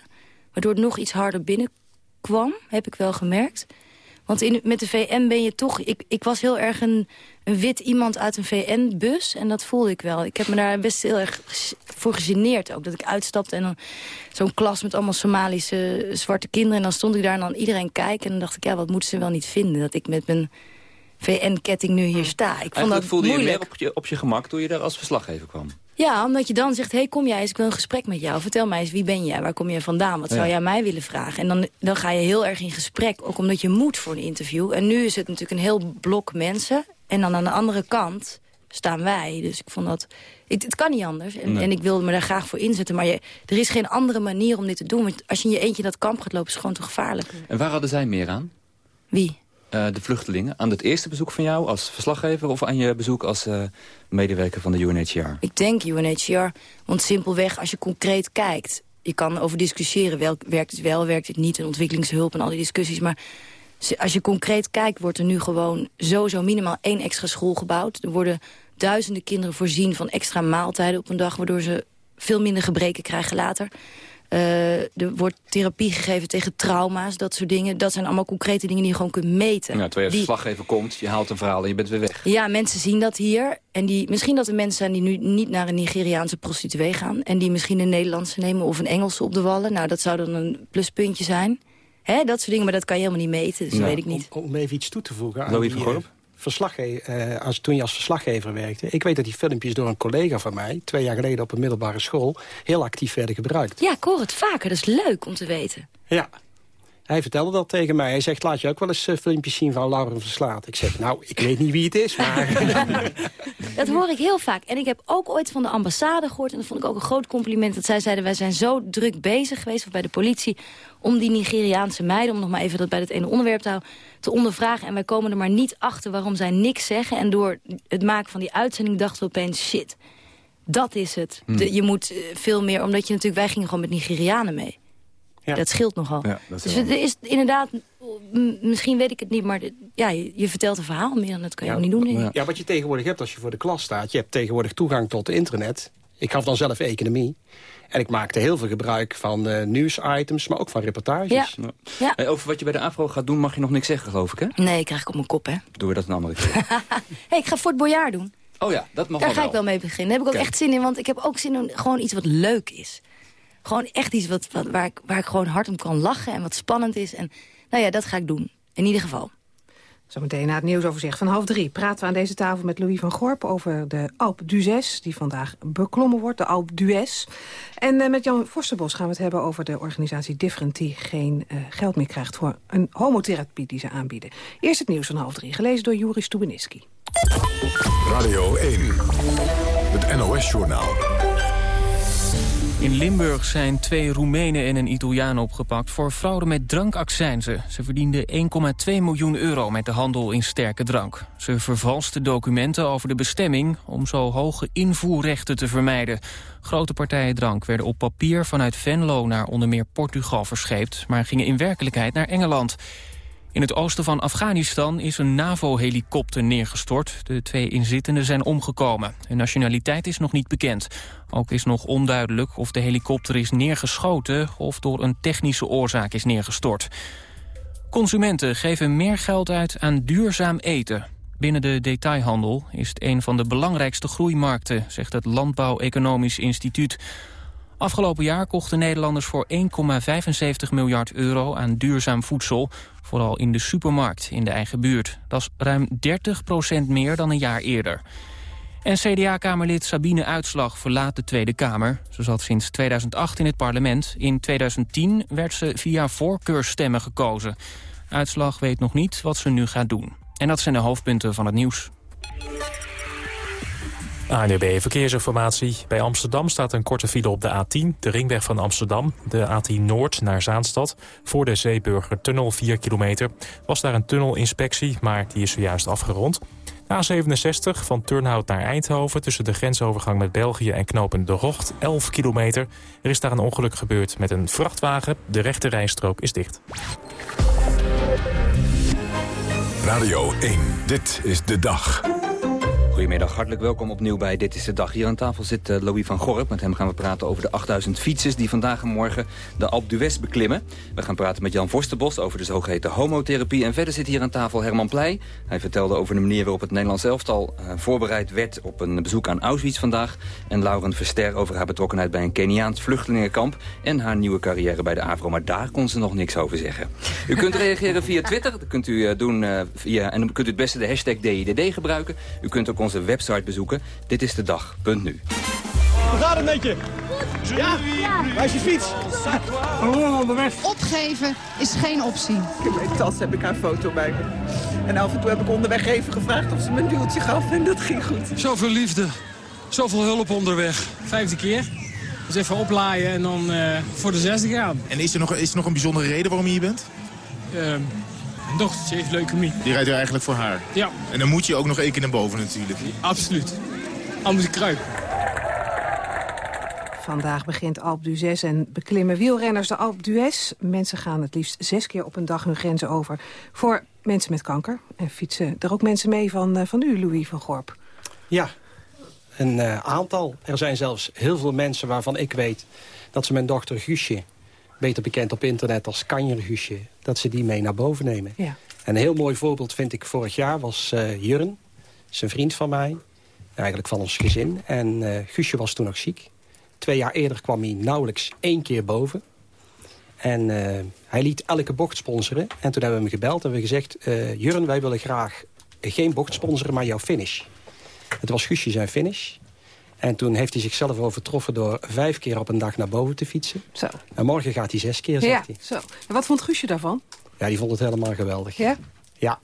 Waardoor het nog iets harder binnenkwam, heb ik wel gemerkt. Want in, met de VN ben je toch... Ik, ik was heel erg een, een wit iemand uit een VN-bus. En dat voelde ik wel. Ik heb me daar best heel erg voor gegeneerd ook. Dat ik uitstapte en dan zo'n klas met allemaal Somalische zwarte kinderen. En dan stond ik daar en dan iedereen kijken. En dan dacht ik, ja, wat moeten ze wel niet vinden? Dat ik met mijn VN-ketting nu hier sta. Ik vond dat voelde moeilijk. je meer op je, op je gemak toen je daar als verslaggever kwam? Ja, omdat je dan zegt, hey, kom jij eens, ik wil een gesprek met jou. Vertel mij eens, wie ben jij, waar kom je vandaan? Wat zou jij mij willen vragen? En dan, dan ga je heel erg in gesprek, ook omdat je moet voor een interview. En nu is het natuurlijk een heel blok mensen. En dan aan de andere kant staan wij. Dus ik vond dat... Het, het kan niet anders. En, en, ik wilde me daar graag voor inzetten. Maar je, er is geen andere manier om dit te doen. Want als je in je eentje dat kamp gaat lopen, is het gewoon te gevaarlijk. En waar hadden zij meer aan? Wie? Uh, de vluchtelingen. Aan het eerste bezoek van jou als verslaggever... of aan je bezoek als uh, medewerker van de UNHCR? Ik denk UNHCR, want simpelweg als je concreet kijkt... je kan over discussiëren, wel, werkt het wel, werkt het niet... en ontwikkelingshulp en al die discussies, maar... Als je concreet kijkt, wordt er nu gewoon sowieso minimaal één extra school gebouwd. Er worden duizenden kinderen voorzien van extra maaltijden op een dag... waardoor ze veel minder gebreken krijgen later. Uh, er wordt therapie gegeven tegen trauma's, dat soort dingen. Dat zijn allemaal concrete dingen die je gewoon kunt meten. Ja, terwijl je als verslaggever komt, je haalt een verhaal en je bent weer weg. Ja, mensen zien dat hier. En die, misschien dat er mensen zijn die nu niet naar een Nigeriaanse prostituee gaan... en die misschien een Nederlandse nemen of een Engelse op de wallen. Nou, dat zou dan een pluspuntje zijn. Hè, dat soort dingen, maar dat kan je helemaal niet meten, dus dat weet ik niet. Om, om, even iets toe te voegen aan Louis verslaggever, uh, als, toen je als verslaggever werkte. Ik weet dat die filmpjes door een collega van mij... twee jaar geleden op een middelbare school... heel actief werden gebruikt. Ja, ik hoor het vaker. Dat is leuk om te weten. Ja. Hij vertelde dat tegen mij. Hij zegt, laat je ook wel eens uh, filmpjes zien van Lauren Verslaat. Ik zeg, nou, ik weet niet wie het is, maar... dat hoor ik heel vaak. En ik heb ook ooit van de ambassade gehoord... en dat vond ik ook een groot compliment... dat zij zeiden, wij zijn zo druk bezig geweest... of bij de politie, om die Nigeriaanse meiden... om nog maar even dat bij het ene onderwerp te houden... te ondervragen. En wij komen er maar niet achter waarom zij niks zeggen. En door het maken van die uitzending dachten we opeens... shit, dat is het. Hmm. De, je moet uh, veel meer... omdat je natuurlijk... wij gingen gewoon met Nigerianen mee. Ja. Dat scheelt nogal. Ja, dat is dus het is inderdaad, misschien weet ik het niet, maar ja, je, je vertelt een verhaal meer en dat kan je ook niet doen. denk ik. Ja, wat je tegenwoordig hebt als je voor de klas staat... je hebt tegenwoordig toegang tot internet. Ik gaf dan zelf economie. En ik maakte heel veel gebruik van eh, nieuwsitems, maar ook van reportages. Ja. Hey, over wat je bij de AVRO gaat doen mag je nog niks zeggen, geloof ik, hè? Nee, krijg ik op mijn kop, hè. Doen we dat een andere keer. hey, ik ga Fort Boyard doen. Oh ja, dat mag Daar wel ga ik wel mee beginnen. Daar heb ik ook Kijk. echt zin in, want ik heb ook zin in gewoon iets wat leuk is. Gewoon echt iets wat, wat, waar, ik, waar ik gewoon hard om kan lachen en wat spannend is. En nou ja, dat ga ik doen. In ieder geval. Zometeen na het nieuwsoverzicht van half drie praten we aan deze tafel met Louis van Gorp over de Alp d'Huez, die vandaag beklommen wordt, de Alp d'Huez. En eh, met Jan Forsterbos gaan we het hebben over de organisatie Different, die geen eh, geld meer krijgt voor een homotherapie die ze aanbieden. Eerst het nieuws van half drie, gelezen door Joris Stubenitski. Radio 1, het NOS-journaal. In Limburg zijn twee Roemenen en een Italiaan opgepakt voor fraude met drankaccijnzen. Ze verdienden 1,2 miljoen euro met de handel in sterke drank. Ze vervalsten documenten over de bestemming om zo hoge invoerrechten te vermijden. Grote partijen drank werden op papier vanuit Venlo naar onder meer Portugal verscheept, maar gingen in werkelijkheid naar Engeland. In het oosten van Afghanistan is een NAVO-helikopter neergestort. De twee inzittenden zijn omgekomen. Hun nationaliteit is nog niet bekend. Ook is nog onduidelijk of de helikopter is neergeschoten... of door een technische oorzaak is neergestort. Consumenten geven meer geld uit aan duurzaam eten. Binnen de detailhandel is het een van de belangrijkste groeimarkten... zegt het Landbouw Economisch Instituut. Afgelopen jaar kochten Nederlanders voor 1,75 miljard euro aan duurzaam voedsel. Vooral in de supermarkt in de eigen buurt. Dat is ruim 30% meer dan een jaar eerder. En CDA-kamerlid Sabine Uitslag verlaat de Tweede Kamer. Ze zat sinds 2008 in het parlement. In 2010 werd ze via voorkeurstemmen gekozen. Uitslag weet nog niet wat ze nu gaat doen. En dat zijn de hoofdpunten van het nieuws. ANUB Verkeersinformatie. Bij Amsterdam staat een korte file op de A10, de ringweg van Amsterdam. De A10 Noord naar Zaanstad. Voor de Zeeburgertunnel 4 kilometer. Was daar een tunnelinspectie, maar die is zojuist afgerond. De A67 van Turnhout naar Eindhoven tussen de grensovergang met België en knopen De Rocht 11 kilometer. Er is daar een ongeluk gebeurd met een vrachtwagen. De rechte rijstrook is dicht. Radio 1, dit is de dag. Goedemiddag, hartelijk welkom opnieuw bij Dit is de Dag. Hier aan tafel zit eh, Louis van Gorp. Met hem gaan we praten over de 8000 fietsers die vandaag en morgen de Alpe d'Huez beklimmen. We gaan praten met Jan Vorstenbos over de zogeheten homotherapie. En verder zit hier aan tafel Herman Pleij. Hij vertelde over de manier waarop het Nederlands elftal eh, voorbereid werd op een bezoek aan Auschwitz vandaag. En Lauren Verster over haar betrokkenheid bij een Keniaans vluchtelingenkamp. En haar nieuwe carrière bij de AVRO. Maar daar kon ze nog niks over zeggen. U kunt reageren via Twitter. Dat kunt u eh, doen via, en dan kunt u het beste de hashtag DIDD gebruiken. U kunt ook onze website bezoeken. Dit is de dag.nu. Hoe gaat het met je? Ja? Waar is je fiets? Opgeven is geen optie. In mijn tas heb ik haar foto bij me. En af en toe heb ik onderweg even gevraagd of ze me een duwtje gaf en dat ging goed. Zoveel liefde. Zoveel hulp onderweg. Vijfde keer. Dus even oplaaien en dan eh, voor de zesde gaan. En is er, nog, is er nog een bijzondere reden waarom je hier bent? Ehm, mijn dochtertje heeft leukemie. Die rijdt er eigenlijk voor haar. Ja, En dan moet je ook nog één keer naar boven natuurlijk. absoluut. Anders ik kruip. Vandaag begint Alp d'Huez en beklimmen wielrenners de Alp d'Huez. Mensen gaan het liefst zes keer op een dag hun grenzen over voor mensen met kanker. En fietsen er ook mensen mee van, eh, van u, Louis van Gorp. Ja, een eh, aantal. Er zijn zelfs heel veel mensen waarvan ik weet... dat ze mijn dochter Guusje, beter bekend op internet als Kanjer Guusje... dat ze die mee naar boven nemen. Ja. En een heel mooi voorbeeld vind ik vorig jaar was eh Jurren. Zijn vriend van mij, eigenlijk van ons gezin. En eh Guusje was toen nog ziek. Twee jaar eerder kwam hij nauwelijks één keer boven. En eh, hij liet elke bocht sponsoren. En toen hebben we hem gebeld en we gezegd... Jurren, wij willen graag geen bocht sponsoren, maar jouw finish. Het was Guusje zijn finish. En toen heeft hij zichzelf overtroffen door vijf keer op een dag naar boven te fietsen. Zo. En morgen gaat hij zes keer, Ja, zegt hij. zo. En wat vond Guusje daarvan? Ja, die vond het helemaal geweldig. Ja? Ja.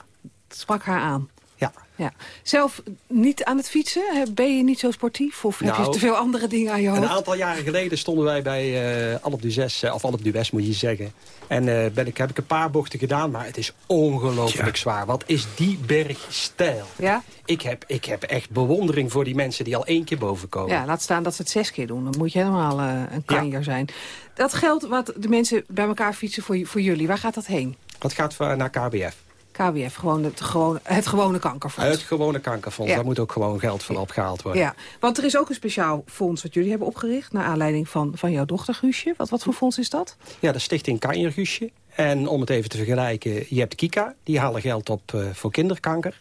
Het sprak haar aan. Ja. ja. Zelf niet aan het fietsen? Hè? Ben je niet zo sportief? Of heb je Nou, te veel andere dingen aan je hoofd? Een aantal jaren geleden stonden wij bij eh Alp du Zes, eh, of Alp du West moet je zeggen. En eh, ben ik, heb ik een paar bochten gedaan, maar het is ongelooflijk zwaar. Wat is die berg stijl? Ja? Ik heb, ik heb echt bewondering voor die mensen die al één keer boven komen. Ja, laat staan dat ze het zes keer doen. Dan moet je helemaal een kanjer zijn. Dat geld wat de mensen bij elkaar fietsen voor, voor jullie, waar gaat dat heen? Dat gaat voor- naar KBF. KWF, gewoon het gewone, het gewone kankerfonds. Het gewone kankerfonds, Ja. daar moet ook gewoon geld voor opgehaald worden. Ja, want er is ook een speciaal fonds wat jullie hebben opgericht... naar aanleiding van, van jouw dochter Guusje. Wat, wat voor fonds is dat? Ja, de stichting Kanjerguusje. En om het even te vergelijken, je hebt Kika, die halen geld op eh, voor kinderkanker.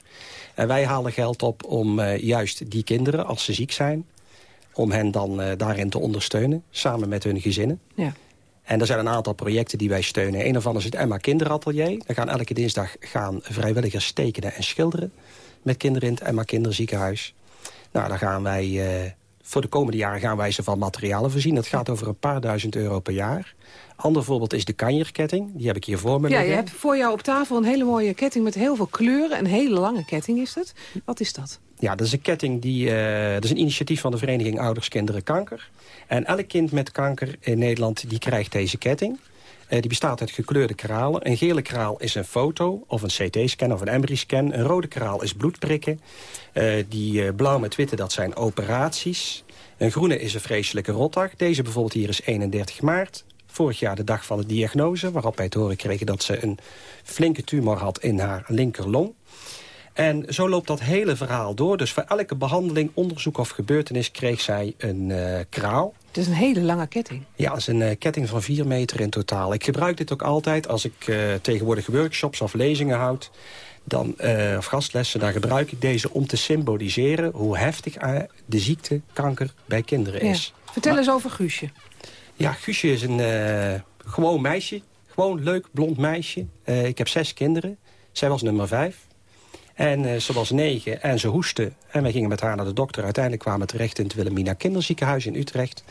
En wij halen geld op om eh, juist die kinderen, als ze ziek zijn... om hen dan eh, daarin te ondersteunen, samen met hun gezinnen. Ja. En er zijn een aantal projecten die wij steunen. Een daarvan is het Emma Kinderatelier. Daar gaan elke dinsdag gaan vrijwilligers tekenen en schilderen... met kinderen in het Emma Kinderziekenhuis. Nou, daar gaan wij... eh, voor de komende jaren gaan wij ze van materialen voorzien. Dat gaat over een paar duizend euro per jaar. Ander voorbeeld is de kanjerketting. Die heb ik hier voor me Ja, je liggen. hebt voor jou op tafel een hele mooie ketting met heel veel kleuren. Een hele lange ketting is het. Wat is dat? Ja, dat is een ketting die. eh, dat is een initiatief van de Vereniging Ouders Kinderen Kanker. En elk kind met kanker in Nederland die krijgt deze ketting. Eh, die bestaat uit gekleurde kralen. Een gele kraal is een foto of een CT-scan of een MRI-scan. Een rode kraal is bloedprikken. Eh, die blauw met witte, dat zijn operaties. Een groene is een vreselijke rotdag. Deze bijvoorbeeld hier is 31 maart. Vorig jaar de dag van de diagnose, waarop wij te horen kregen dat ze een flinke tumor had in haar linkerlong. En zo loopt dat hele verhaal door. Dus voor elke behandeling, onderzoek of gebeurtenis kreeg zij een eh, kraal. Het is een hele lange ketting. Ja, dat is een eh, ketting van 4 meter in totaal. Ik gebruik dit ook altijd als ik eh, tegenwoordig workshops of lezingen houd. Dan, of gastlessen, dan gebruik ik deze om te symboliseren... hoe heftig de ziekte kanker bij kinderen is. Ja. Vertel eens over Guusje. Ja, Guusje is een gewoon meisje. Gewoon leuk, blond meisje. Ik heb zes kinderen. Zij was nummer vijf. En eh, ze was negen en ze hoestte. En wij gingen met haar naar de dokter. Uiteindelijk kwamen we terecht in het Wilhelmina Kinderziekenhuis in Utrecht.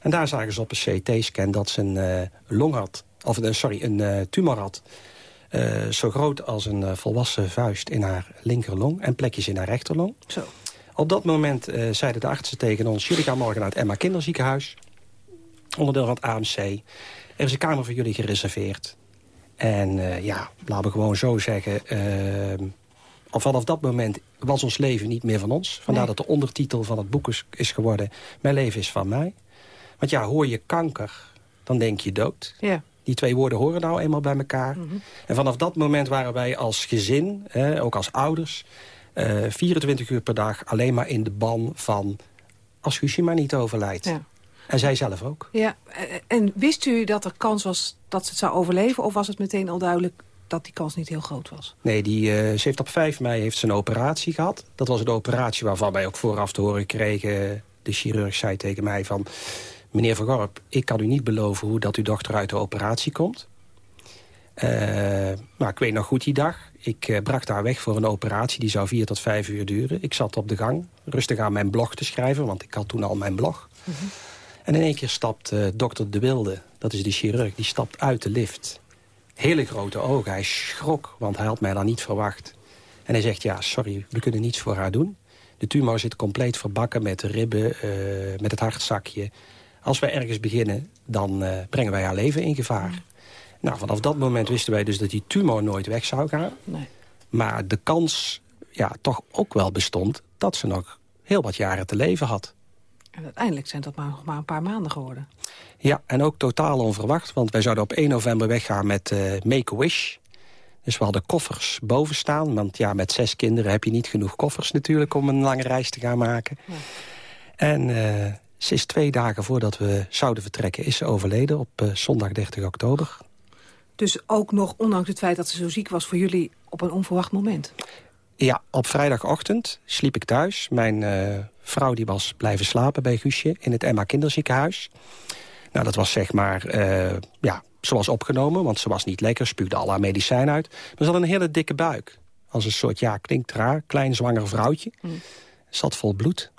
En daar zagen ze op een CT-scan dat ze een eh, long had. Of eh, sorry, een tumor had. zo groot als een volwassen vuist in haar linkerlong. En plekjes in haar rechterlong. Zo. Op dat moment zeiden de artsen tegen ons... jullie gaan morgen naar het Emma Kinderziekenhuis. Onderdeel van het AMC. Er is een kamer voor jullie gereserveerd. En ja, laten we gewoon zo zeggen... eh, al vanaf dat moment was ons leven niet meer van ons. Vandaar dat de ondertitel van het boek is, is geworden... Mijn leven is van mij. Want ja, hoor je kanker, dan denk je dood. Ja. Die twee woorden horen nou eenmaal bij elkaar. En vanaf dat moment waren wij als gezin, hè, ook als ouders... eh 24 uur per dag alleen maar in de ban van... als Guusje maar niet overlijdt. Ja. En zij zelf ook. Ja, eh, en wist u dat er kans was dat ze het zou overleven? Of was het meteen al duidelijk dat die kans niet heel groot was? Nee, die, eh, ze heeft op 5 mei heeft ze een operatie gehad. Dat was een operatie waarvan wij ook vooraf te horen kregen... de chirurg zei tegen mij van... meneer Van Gorp, ik kan u niet beloven hoe dat uw dochter uit de operatie komt. Eh, maar ik weet nog goed die dag. Ik eh, bracht haar weg voor een operatie. Die zou vier tot vijf uur duren. Ik zat op de gang rustig aan mijn blog te schrijven. Want ik had toen al mijn blog. En in één keer stapt dokter De Wilde, dat is de chirurg... die stapt uit de lift. Hele grote ogen. Hij schrok, want hij had mij dan niet verwacht. En hij zegt, ja, sorry, we kunnen niets voor haar doen. De tumor zit compleet verbakken met de ribben, eh, met het hartzakje. Als wij ergens beginnen, dan eh, brengen wij haar leven in gevaar. Nou, vanaf dat moment wisten wij dus dat die tumor nooit weg zou gaan. Nee. Maar de kans ja, toch ook wel bestond dat ze nog heel wat jaren te leven had. En uiteindelijk zijn dat maar nog maar een paar maanden geworden. Ja, en ook totaal onverwacht, want wij zouden op 1 november weggaan met eh, Make-A-Wish. Dus we hadden koffers boven staan, want ja, met zes kinderen heb je niet genoeg koffers natuurlijk om een lange reis te gaan maken. En ze is twee dagen voordat we zouden vertrekken, is ze overleden op eh, zondag 30 oktober. Dus ook nog, ondanks het feit dat ze zo ziek was voor jullie... op een onverwacht moment. Ja, op vrijdagochtend sliep ik thuis. Mijn vrouw die was blijven slapen bij Guusje in het Emma Kinderziekenhuis. Nou, dat was zeg maar, eh, ja, ze was opgenomen, want ze was niet lekker. Spuugde al haar medicijn uit. Maar ze had een hele dikke buik. Als een soort, ja, klinkt raar, klein zwanger vrouwtje. Zat vol bloed.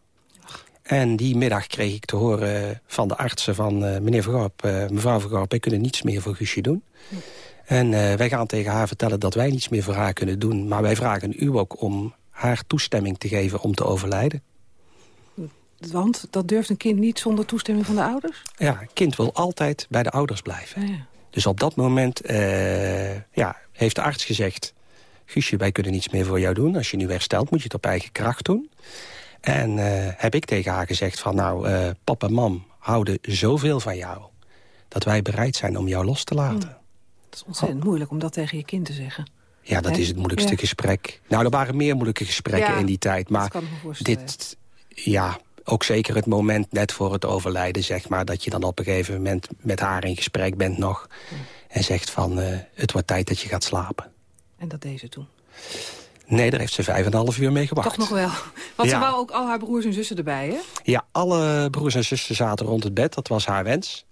En die middag kreeg ik te horen van de artsen van uh, meneer Vergorp... Uh, mevrouw Vergorp, wij kunnen niets meer voor Guusje doen. En uh, wij gaan tegen haar vertellen dat wij niets meer voor haar kunnen doen. Maar wij vragen u ook om haar toestemming te geven om te overlijden. Want dat durft een kind niet zonder toestemming van de ouders? Ja, een kind wil altijd bij de ouders blijven. Ja. Dus op dat moment ja, heeft de arts gezegd... Guusje, wij kunnen niets meer voor jou doen. Als je nu herstelt, moet je het op eigen kracht doen. En uh, heb ik tegen haar gezegd van... nou, uh, papa en mam houden zoveel van jou... dat wij bereid zijn om jou los te laten. Mm. Het is ontzettend oh. moeilijk om dat tegen je kind te zeggen. Ja, dat He? is het moeilijkste ja. gesprek. Nou, er waren meer moeilijke gesprekken ja, in die tijd. Maar dit, ja, ook zeker het moment net voor het overlijden, zeg maar... dat je dan op een gegeven moment met haar in gesprek bent nog... En zegt van, uh, het wordt tijd dat je gaat slapen. En dat deed ze toen? Nee, daar heeft ze vijf en een half uur mee gewacht. Toch nog wel. Want ja. ze wou ook al haar broers en zussen erbij, hè? Ja, alle broers en zussen zaten rond het bed. Dat was haar wens.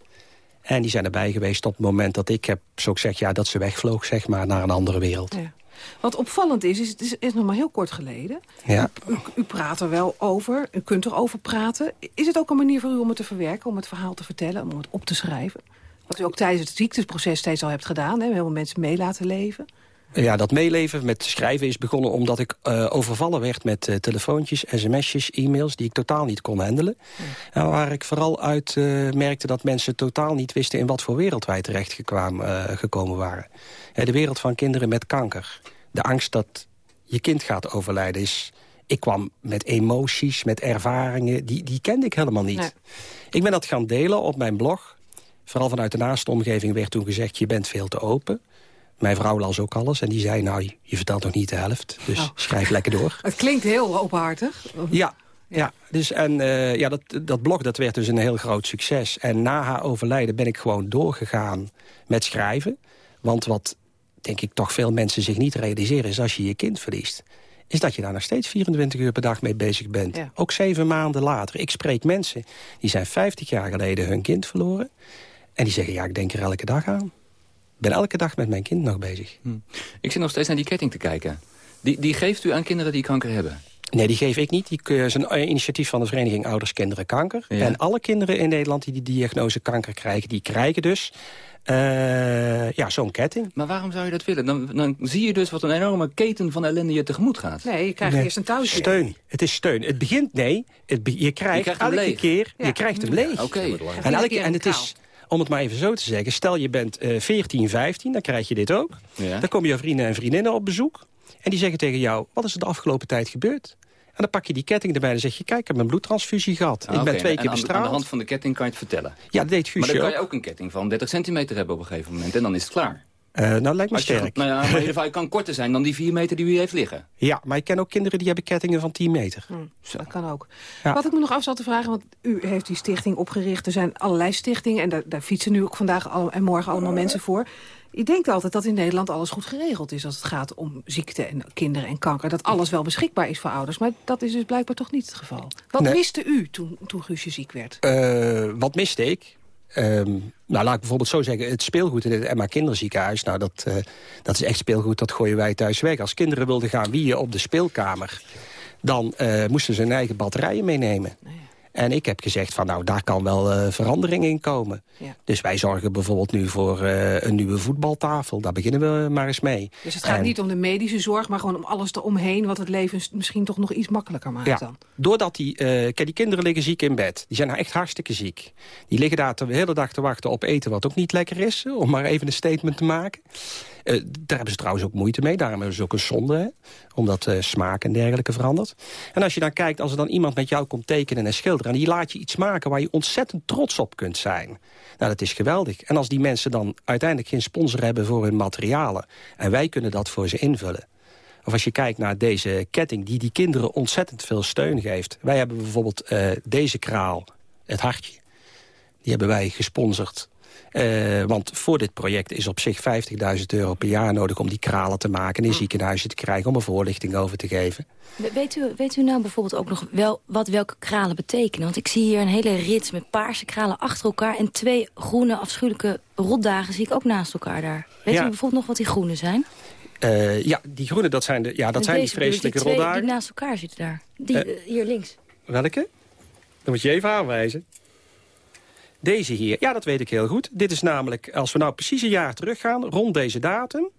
En die zijn erbij geweest op het moment dat ik heb zo gezegd... ja, dat ze wegvloog, zeg maar, naar een andere wereld. Ja. Wat opvallend is, is het is, is nog maar heel kort geleden. Ja. U, u, u, praat er wel over, u kunt erover praten. Is het ook een manier voor u om het te verwerken, om het verhaal te vertellen... om het op te schrijven? Wat u ook tijdens het ziekteproces steeds al hebt gedaan, hè? heel veel mensen mee laten leven... Ja, dat meeleven met schrijven is begonnen omdat ik uh, overvallen werd met uh, telefoontjes, sms'jes, e-mails die ik totaal niet kon handelen. Ja. En waar ik vooral uit uh, merkte dat mensen totaal niet wisten in wat voor wereld wij terecht gekomen waren. de wereld van kinderen met kanker. De angst dat je kind gaat overlijden is... Ik kwam met emoties, met ervaringen, die, die kende ik helemaal niet. Nee. Ik ben dat gaan delen op mijn blog. Vooral vanuit de naaste omgeving werd toen gezegd... je bent veel te open. Mijn vrouw las ook alles en die zei, nou, je vertelt nog niet de helft. Dus oh. schrijf lekker door. Het klinkt heel openhartig. Ja, ja. Dus, en uh, ja, dat, dat blog dat werd dus een heel groot succes. En na haar overlijden ben ik gewoon doorgegaan met schrijven. Want wat, denk ik, toch veel mensen zich niet realiseren... is als je je kind verliest is dat je daar nog steeds 24 uur per dag mee bezig bent. Ja. Ook zeven maanden later. Ik spreek mensen die zijn 50 jaar geleden hun kind verloren. En die zeggen, ja, ik denk er elke dag aan ben elke dag met mijn kind nog bezig. Hm. Ik zit nog steeds naar die ketting te kijken. Die, die geeft u aan kinderen die kanker hebben? Nee, die geef ik niet. Die is een initiatief van de Vereniging Ouders Kinderen Kanker. Ja. En alle kinderen in Nederland die die diagnose kanker krijgen... die krijgen dus uh, ja, zo'n ketting. Maar waarom zou je dat willen? Dan, dan zie je dus wat een enorme keten van ellende je tegemoet gaat. Nee, je krijgt nee. eerst een touwtje. Steun. Het is steun. Het begint, nee, het be je, krijgt je krijgt elke keer... Ja. Je krijgt hem leeg. Oké. Okay. En, elke, en het is om het maar even zo te zeggen. Stel je bent uh, 14, 15, dan krijg je dit ook. Ja. Dan komen je vrienden en vriendinnen op bezoek. En die zeggen tegen jou, wat is er de afgelopen tijd gebeurd? En dan pak je die ketting erbij en dan zeg je... kijk, ik heb een bloedtransfusie gehad. Ah, ik ben twee keer aan, bestraald. Aan de hand van de ketting kan je het vertellen. Ja, dat deed Guusje Maar dan kan je ook een ketting van 30 centimeter hebben op een gegeven moment. En dan is het klaar. Uh, nou, lijkt me je, sterk. Nou ja, maar in ieder geval, kan korter zijn dan die 4 meter die u heeft liggen. Ja, maar ik ken ook kinderen die hebben kettingen van 10 meter. Hm, dat kan ook. Ja. Wat ik me nog af zat te vragen, want u heeft die stichting opgericht. Er zijn allerlei stichtingen en daar, daar fietsen nu ook vandaag al, en morgen allemaal mensen voor. Je denkt altijd dat in Nederland alles goed geregeld is... als het gaat om ziekte en kinderen en kanker. Dat alles wel beschikbaar is voor ouders. Maar dat is dus blijkbaar toch niet het geval. Wat Nee. miste u toen, toen Guusje ziek werd? Uh, wat miste ik? Um, nou, laat ik bijvoorbeeld zo zeggen, het speelgoed in het Emma Kinderziekenhuis... nou, dat, uh, dat is echt speelgoed, dat gooien wij thuis weg. Als kinderen wilden gaan wieren op de speelkamer... dan uh, moesten ze hun eigen batterijen meenemen. Nee. En ik heb gezegd van, nou, daar kan wel uh, verandering in komen. Ja. Dus wij zorgen bijvoorbeeld nu voor uh, een nieuwe voetbaltafel. Daar beginnen we maar eens mee. Dus het gaat en, niet om de medische zorg, maar gewoon om alles eromheen... wat het leven misschien toch nog iets makkelijker maakt ja, dan. Doordat die, uh, die kinderen liggen ziek in bed. Die zijn nou echt hartstikke ziek. Die liggen daar de hele dag te wachten op eten wat ook niet lekker is. Om maar even een statement te maken. Uh, daar hebben ze trouwens ook moeite mee. Daarom hebben ze ook een zonde, hè? omdat uh, smaak en dergelijke verandert. En als je dan kijkt, als er dan iemand met jou komt tekenen en schilderen... en die laat je iets maken waar je ontzettend trots op kunt zijn. Nou, dat is geweldig. En als die mensen dan uiteindelijk geen sponsor hebben voor hun materialen... en wij kunnen dat voor ze invullen... Of als je kijkt naar deze ketting die die kinderen ontzettend veel steun geeft. Wij hebben bijvoorbeeld uh, deze kraal, het hartje. Die hebben wij gesponsord. Uh, want voor dit project is op zich 50.000 euro per jaar nodig... om die kralen te maken en in ziekenhuizen te krijgen... om er voorlichting over te geven. Weet u, weet u nou bijvoorbeeld ook nog wel wat welke kralen betekenen? Want ik zie hier een hele rits met paarse kralen achter elkaar... en twee groene afschuwelijke rotdagen zie ik ook naast elkaar daar. Weet Ja. u bijvoorbeeld nog wat die groene zijn? Uh, ja, die groene, dat zijn, de, ja, dat En zijn die deze vreselijke die twee roldagen. die naast elkaar zitten daar. Die, Eh. eh, hier links. Welke? Dan moet je even aanwijzen. Deze hier, ja, dat weet ik heel goed. Dit is namelijk, als we nou precies een jaar teruggaan, rond deze datum...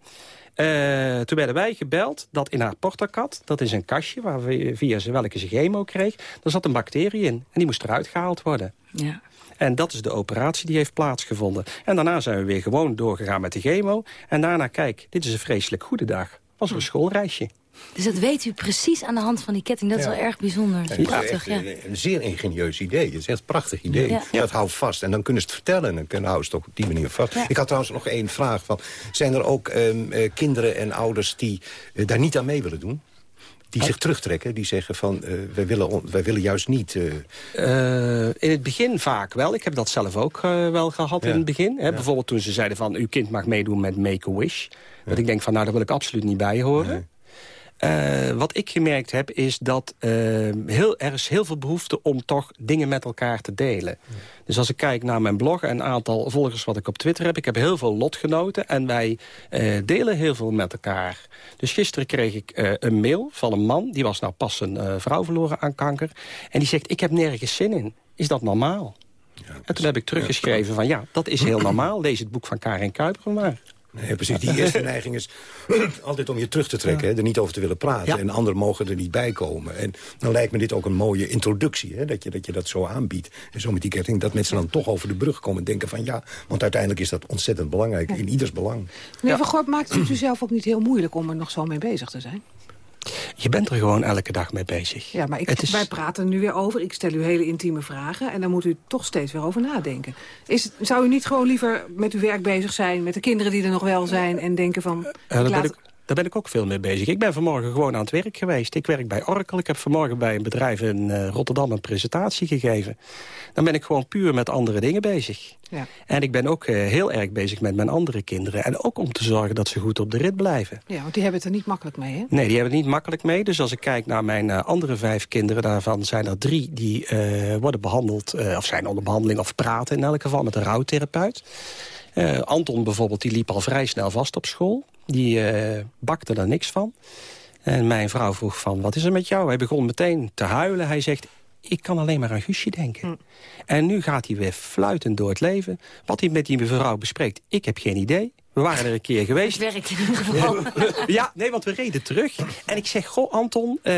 Uh, toen werden wij gebeld dat in haar portakat, dat is een kastje waar we, via ze welke ze chemo kreeg, daar zat een bacterie in en die moest eruit gehaald worden. Ja. En dat is de operatie die heeft plaatsgevonden. En daarna zijn we weer gewoon doorgegaan met de chemo. En daarna, kijk, dit is een vreselijk goede dag. Was er een schoolreisje. Dus dat weet u precies aan de hand van die ketting. Dat is wel erg bijzonder. Prachtig, ja. Een, een zeer ingenieus idee. Het is echt een prachtig idee. Ja. Dat houdt vast. En dan kunnen ze het vertellen. En dan kunnen houden ze het ook op die manier vast. Ik had trouwens nog één vraag. Van, zijn er ook ehm, eh, kinderen en ouders die eh, daar niet aan mee willen doen? Die zich terugtrekken, die zeggen van, eh, wij, willen, wij willen juist niet... eh, Eh, in het begin vaak wel. Ik heb dat zelf ook wel gehad Ja. in het begin. Hè. Bijvoorbeeld toen ze zeiden van... uw kind mag meedoen met Make-A-Wish. Dat ik denk van, nou, daar wil ik absoluut niet bij horen. Eh, wat ik gemerkt heb, is dat eh, heel, er is heel veel behoefte om toch dingen met elkaar te delen. Dus als ik kijk naar mijn blog en een aantal volgers wat ik op Twitter heb... ik heb heel veel lotgenoten en wij eh, delen heel veel met elkaar. Dus gisteren kreeg ik een mail van een man... die was nou pas een vrouw verloren aan kanker. En die zegt, ik heb nergens zin in. Is dat normaal? en toen heb ik teruggeschreven van ja, dat is heel normaal. Lees het boek van Karin Kuiper maar. Nee, precies. Die eerste neiging is altijd om je terug te trekken. Hè, er niet over te willen praten. Ja. En anderen mogen er niet bij komen. En dan lijkt me dit ook een mooie introductie. Hè, dat, je, dat je dat zo aanbiedt. En zo met die ketting. Dat mensen dan toch over de brug komen en denken van ja. Want uiteindelijk is dat ontzettend belangrijk. In ieders belang. Meneer Van Gorp, maakt het u zelf ook niet heel moeilijk om er nog zo mee bezig te zijn? Je bent er gewoon elke dag mee bezig. Ja, maar ik, is- wij praten nu weer over. Ik stel u hele intieme vragen en daar moet u toch steeds weer over nadenken. Is, zou u niet gewoon liever met uw werk bezig zijn... met de kinderen die er nog wel zijn en denken van... Eh, ik laat ik, daar ben ik ook veel mee bezig. Ik ben vanmorgen gewoon aan het werk geweest. Ik werk bij Oracle. Ik heb vanmorgen bij een bedrijf in eh, Rotterdam een presentatie gegeven. Dan ben ik gewoon puur met andere dingen bezig. Ja. En ik ben ook eh, heel erg bezig met mijn andere kinderen. En ook om te zorgen dat ze goed op de rit blijven. Ja, want die hebben het er niet makkelijk mee, hè? Nee, die hebben het niet makkelijk mee. Dus als ik kijk naar mijn eh, andere vijf kinderen... daarvan zijn er drie die worden behandeld... eh, of zijn onder behandeling of praten in elk geval met een rouwtherapeut. Anton bijvoorbeeld, die liep al vrij snel vast op school. Die eh, bakte er niks van. En mijn vrouw vroeg van, wat is er met jou? Hij begon meteen te huilen. Hij zegt, ik kan alleen maar aan Guusje denken. En nu gaat hij weer fluitend door het leven. Wat hij met die mevrouw bespreekt, ik heb geen idee. We waren er een keer geweest. Het werkt in ieder geval. Ja, nee, want we reden terug. En ik zeg, goh, Anton, eh,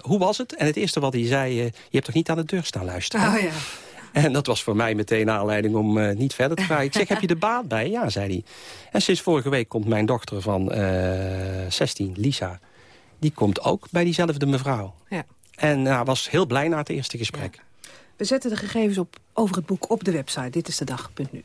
hoe was het? En het eerste wat hij zei, eh, je hebt toch niet aan de deur staan luisteren? Oh ja. En dat was voor mij meteen aanleiding om eh, niet verder te gaan. Ik zeg, heb je de baat bij? Ja, zei hij. En sinds vorige week komt mijn dochter van eh 16, Lisa... die komt ook bij diezelfde mevrouw. Ja. En uh, was heel blij na het eerste gesprek. We zetten de gegevens op over het boek op de website. Dit is de dag.nu.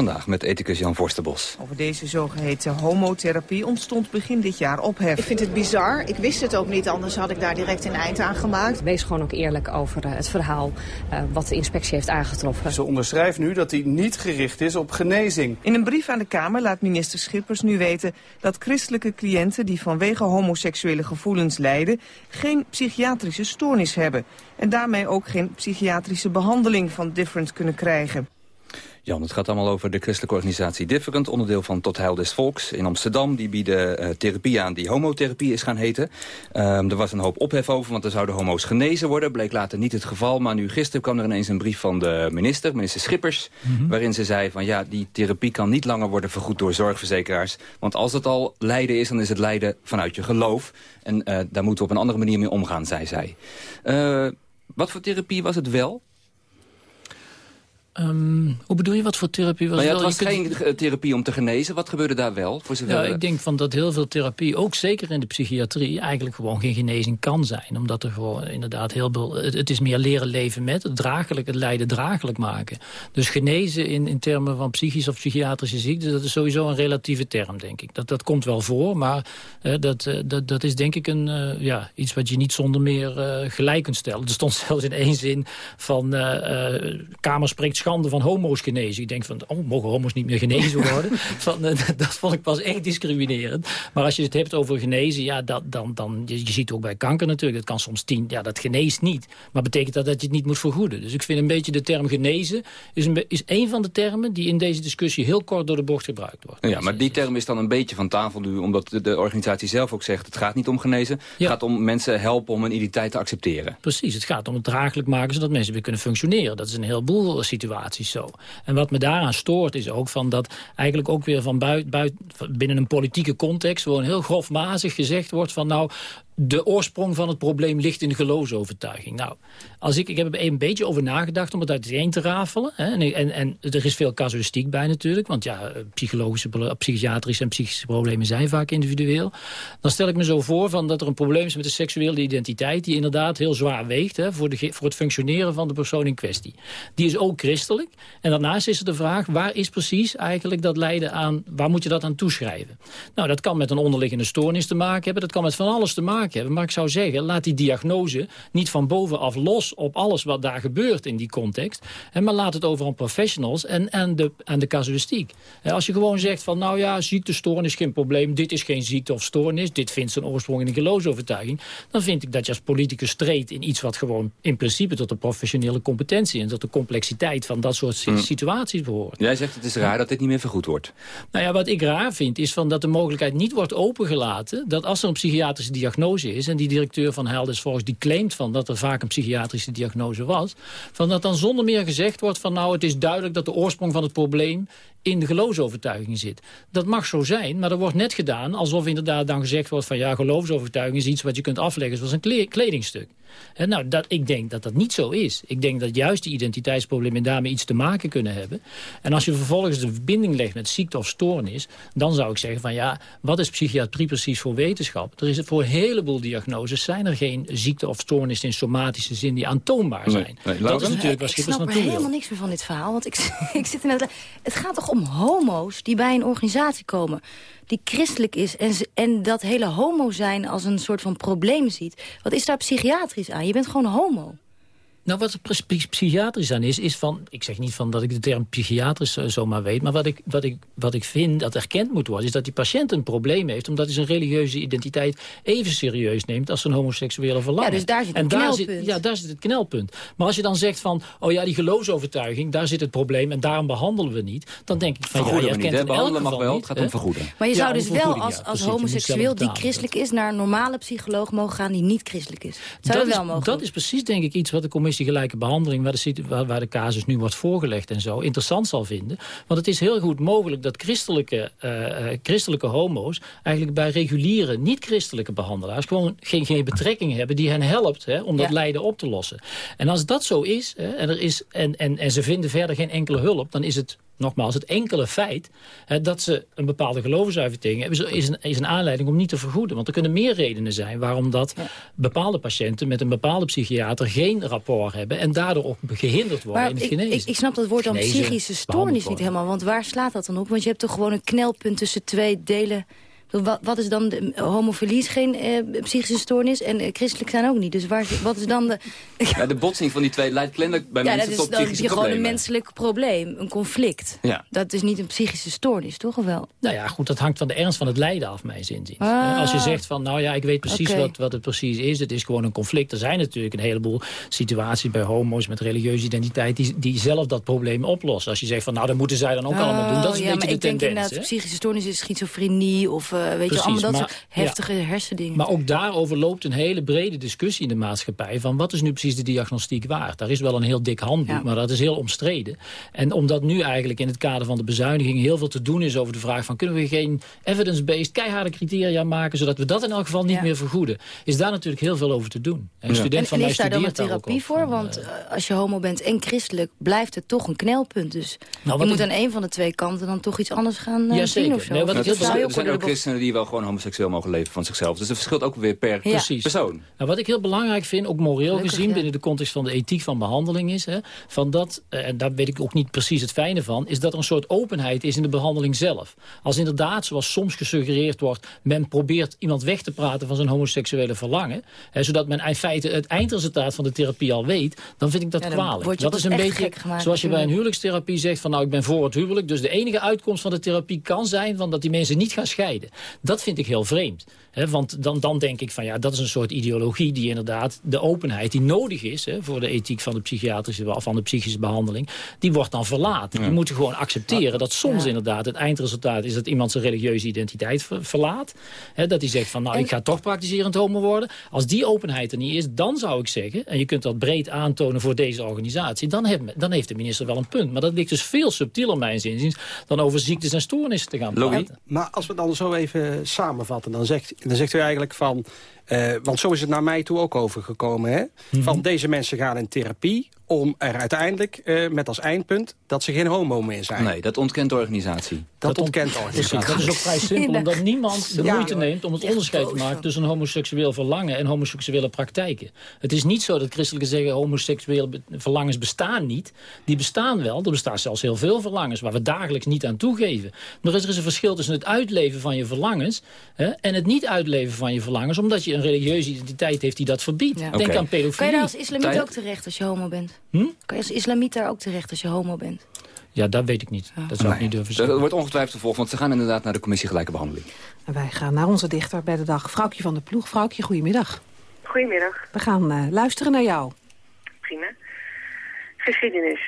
Vandaag met ethicus Jan Vorstenbos. Over deze zogeheten homotherapie ontstond begin dit jaar ophef. Ik vind het bizar. Ik wist het ook niet, anders had ik daar direct een eind aan gemaakt. Wees gewoon ook eerlijk over uh, het verhaal uh, wat de inspectie heeft aangetroffen. Ze onderschrijft nu dat hij niet gericht is op genezing. In een brief aan de Kamer laat minister Schippers nu weten dat christelijke cliënten die vanwege homoseksuele gevoelens lijden geen psychiatrische stoornis hebben. En daarmee ook geen psychiatrische behandeling van Different kunnen krijgen. Jan, het gaat allemaal over de christelijke organisatie Different... onderdeel van Tot Heil des Volks in Amsterdam. Die bieden uh, therapie aan die homotherapie is gaan heten. Um, er was een hoop ophef over, want er zouden homo's genezen worden. Bleek later niet het geval, maar nu gisteren kwam er ineens een brief van de minister... minister Schippers, mm -hmm. waarin ze zei van... ja, die therapie kan niet langer worden vergoed door zorgverzekeraars. Want als het al lijden is, dan is het lijden vanuit je geloof. En uh, daar moeten we op een andere manier mee omgaan, zei zij. Uh, wat voor therapie was het wel? Um, hoe bedoel je, wat voor therapie was nou ja, het was geen kunt... therapie om te genezen. Wat gebeurde daar wel? Voor ja, ik denk van dat heel veel therapie, ook zeker in de psychiatrie... eigenlijk gewoon geen genezing kan zijn. Omdat er gewoon inderdaad heel veel... Het, het is meer leren leven met, het, draaglijk, het lijden draaglijk maken. Dus genezen in, in termen van psychische of psychiatrische ziekte... dat is sowieso een relatieve term, denk ik. Dat, dat komt wel voor, maar uh, dat, uh, dat, dat is denk ik een, uh, ja, iets... wat je niet zonder meer gelijk kunt stellen. Er stond zelfs in één zin van... Kamer spreekt schande van homo's genezen. Ik denk van, oh, mogen homo's niet meer genezen worden? van, eh, dat vond ik pas echt discriminerend. Maar als je het hebt over genezen, ja, dat, dan, dan, je, je ziet ook bij kanker natuurlijk, dat kan soms tien, ja, dat geneest niet. Maar betekent dat dat je het niet moet vergoeden? Dus ik vind een beetje de term genezen is een, is een van de termen die in deze discussie heel kort door de bocht gebruikt wordt. Ja, maar die term is dan een beetje van tafel nu, omdat de, de organisatie zelf ook zegt, het gaat niet om genezen. Het gaat om mensen helpen om een identiteit te accepteren. Precies, het gaat om het draaglijk maken zodat mensen weer kunnen functioneren. Dat is een heleboel situaties zo. En wat me daaraan stoort is ook van dat eigenlijk ook weer van buiten buit, binnen een politieke context... gewoon heel grofmazig gezegd wordt van nou de oorsprong van het probleem ligt in de geloofsovertuiging. Nou, als ik, ik heb er een beetje over nagedacht om het uiteen te rafelen. Hè, en, en, en, er is veel casuïstiek bij natuurlijk. Want ja, psychologische, psychiatrische en psychische problemen zijn vaak individueel. Dan stel ik me zo voor van dat er een probleem is met de seksuele identiteit... die inderdaad heel zwaar weegt hè, voor, de, voor het functioneren van de persoon in kwestie. Die is ook christelijk. En daarnaast is er de vraag, waar is precies eigenlijk dat lijden aan... waar moet je dat aan toeschrijven? Nou, dat kan met een onderliggende stoornis te maken hebben. Dat kan met van alles te maken hebben. Maar ik zou zeggen, laat die diagnose niet van bovenaf los op alles wat daar gebeurt in die context. Maar laat het over aan professionals en, en, de, en de casuïstiek. Als je gewoon zegt van, nou ja, ziektestoornis geen probleem. Dit is geen ziekte of stoornis. Dit vindt zijn oorsprong in een geloofsovertuiging. Dan vind ik dat je als politicus treedt in iets wat gewoon in principe tot de professionele competentie en tot de complexiteit van dat soort hmm. situaties behoort. Jij zegt het is raar dat dit niet meer vergoed wordt. Nou ja, wat ik raar vind is van dat de mogelijkheid niet wordt opengelaten dat als er een psychiatrische diagnose is... en die directeur van Helders volgens die claimt van dat er vaak een psychiatrische diagnose was... van dat dan zonder meer gezegd wordt van nou het is duidelijk dat de oorsprong van het probleem in de geloofsovertuiging zit. Dat mag zo zijn, maar er wordt net gedaan alsof inderdaad dan gezegd wordt van ja, geloofsovertuiging is iets wat je kunt afleggen zoals een kledingstuk. En nou, dat, ik denk dat dat niet zo is. Ik denk dat juist die identiteitsproblemen daarmee iets te maken kunnen hebben. En als je vervolgens de verbinding legt met ziekte of stoornis... dan zou ik zeggen van ja, wat is psychiatrie precies voor wetenschap? Er is voor een heleboel diagnoses zijn er geen ziekte of stoornis in somatische zin die aantoonbaar zijn. dat is natuurlijk wat Ik snap er helemaal niks meer van dit verhaal. Want ik, ik zit in het, het gaat toch om homo's die bij een organisatie komen die christelijk is... En, en dat hele homo zijn als een soort van probleem ziet. Wat is daar psychiatrisch aan? Je bent gewoon homo. Nou, wat er psychiatrisch aan is, is van... Ik zeg niet van dat ik de term psychiatrisch zomaar weet... maar wat ik, wat, ik, wat ik vind dat erkend moet worden... is dat die patiënt een probleem heeft... omdat hij zijn religieuze identiteit even serieus neemt... als zijn homoseksuele verlangen. Ja, dus daar zit het knelpunt. ja, daar zit het knelpunt. Maar als je dan zegt van... oh ja, die geloofsovertuiging, daar zit het probleem... en daarom behandelen we niet... dan denk ik van vergoeden ja, je erkent het Behandelen mag wel, het gaat om vergoeden. Maar je zou dus wel als, als homoseksueel die christelijk is... naar een normale psycholoog mogen gaan die niet christelijk is. Zou dat, wel mogen Dat is precies denk ik iets wat de commissie Gelijke Behandeling waar de, waar, waar de casus nu wordt voorgelegd en zo, interessant zal vinden. Want het is heel goed mogelijk dat christelijke, uh, christelijke homo's... eigenlijk bij reguliere, niet-christelijke behandelaars... gewoon geen, geen betrekking hebben die hen helpt hè, om dat lijden op te lossen. En als dat zo is, hè, en, er is en, en, en ze vinden verder geen enkele hulp... dan is het nogmaals, het enkele feit hè, dat ze een bepaalde geloofsuiting hebben... Is een, is een aanleiding om niet te vergoeden. Want er kunnen meer redenen zijn waarom dat bepaalde patiënten... met een bepaalde psychiater geen rapport hebben... en daardoor ook gehinderd worden in het genezen. Ik, ik, snap dat woord dan psychische stoornis niet helemaal. Want waar slaat dat dan op? Want je hebt toch gewoon een knelpunt tussen twee delen wat, wat is dan de homofilie is geen eh, psychische stoornis en eh, christelijk zijn ook niet. Dus waar, wat is dan de... Ja, de botsing van die twee leidt kennelijk bij ja, mensen tot psychische problemen. Ja, dat is gewoon een menselijk probleem, een conflict. Ja. Dat is niet een psychische stoornis, toch of wel? Nou ja, goed, dat hangt van de ernst van het lijden af, mijn zin. Ah. Als je zegt van, nou ja, ik weet precies wat, wat het precies is. Het is gewoon een conflict. Er zijn natuurlijk een heleboel situaties bij homo's met religieuze identiteit... die, die zelf dat probleem oplossen. Als je zegt van, nou, dat moeten zij dan ook allemaal doen. Dat is een oh, beetje de tendens. ik denk inderdaad, psychische stoornis is schizofrenie of uh, weet je, allemaal dat soort heftige hersendingen. Maar ook daarover loopt een hele brede discussie in de maatschappij... van wat is nu precies de diagnostiek waard? Daar is wel een heel dik handboek, maar dat is heel omstreden. En omdat nu eigenlijk in het kader van de bezuiniging... heel veel te doen is over de vraag van... kunnen we geen evidence-based keiharde criteria maken... zodat we dat in elk geval niet meer vergoeden... is daar natuurlijk heel veel over te doen. Een student van en is daar dan een therapie voor? want uh, als je homo bent en christelijk... blijft het toch een knelpunt. Dus nou, je moet aan een van de twee kanten dan toch iets anders gaan uh, zien of zo. Nee, wat zijn ook volwassenen die wel gewoon homoseksueel mogen leven van zichzelf. Dus het verschilt ook weer per persoon. Nou, wat ik heel belangrijk vind, ook moreel Gelukkig, gezien... ja. binnen de context van de ethiek van behandeling is... Hè, van dat, eh, en daar weet ik ook niet precies het fijne van... is dat er een soort openheid is in de behandeling zelf. Als inderdaad, zoals soms gesuggereerd wordt... men probeert iemand weg te praten van zijn homoseksuele verlangen... Hè, zodat men in feite het eindresultaat van de therapie al weet... dan vind ik dat Ja, kwalijk. Dat is een beetje gek gemaakt zoals je bij een huwelijkstherapie zegt... van nou, ik ben voor het huwelijk... dus de enige uitkomst van de therapie kan zijn... van dat die mensen niet gaan scheiden. Dat vind ik heel vreemd. Hè, want dan, dan denk ik van ja, dat is een soort ideologie... die inderdaad de openheid die nodig is... Hè, voor de ethiek van de psychiatrische of van de psychische behandeling... die wordt dan verlaten. Je moet gewoon accepteren dat soms inderdaad... het eindresultaat is dat iemand zijn religieuze identiteit ver- verlaat. Hè, dat hij zegt van nou, ik ga toch praktiserend homo worden. Als die openheid er niet is, dan zou ik zeggen... en je kunt dat breed aantonen voor deze organisatie... dan, heeft, dan heeft de minister wel een punt. Maar dat ligt dus veel subtieler, mijn inziens... dan over ziektes en stoornissen te gaan praten. Maar als we dan zo even samenvatten, dan zegt, dan zegt u eigenlijk van... eh, want zo is het naar mij toe ook overgekomen, hè? Mhm. Van deze mensen gaan in therapie om er uiteindelijk eh, met als eindpunt... dat ze geen homo meer zijn. Nee, dat ontkent de organisatie. Dat, ontkent de Precies, organisatie. dat is ook vrij simpel, omdat niemand de moeite neemt om het onderscheid te maken tussen homoseksueel verlangen en homoseksuele praktijken. Het is niet zo dat christelijke zeggen homoseksuele verlangens bestaan niet. Die bestaan wel, er bestaan zelfs heel veel verlangens waar we dagelijks niet aan toegeven. Maar er is een verschil tussen het uitleven van je verlangens hè, en het niet uitleven van je verlangens, omdat je een religieuze identiteit heeft die dat verbiedt. Denk aan Kan je pedofilie. daar als islamiet ook terecht als je homo bent? Hm? Kan je als islamiet daar ook terecht als je homo bent? Ja, dat weet ik niet. Dat zou ik niet durven Dat zeggen. wordt ongetwijfeld vervolgd, want ze gaan inderdaad naar de commissie gelijke behandeling. En wij gaan naar onze dichter bij de dag. Vrouwtje van de ploeg. Vrouwtje, goedemiddag. Goedemiddag, We gaan eh, luisteren naar jou. prima. Geschiedenis.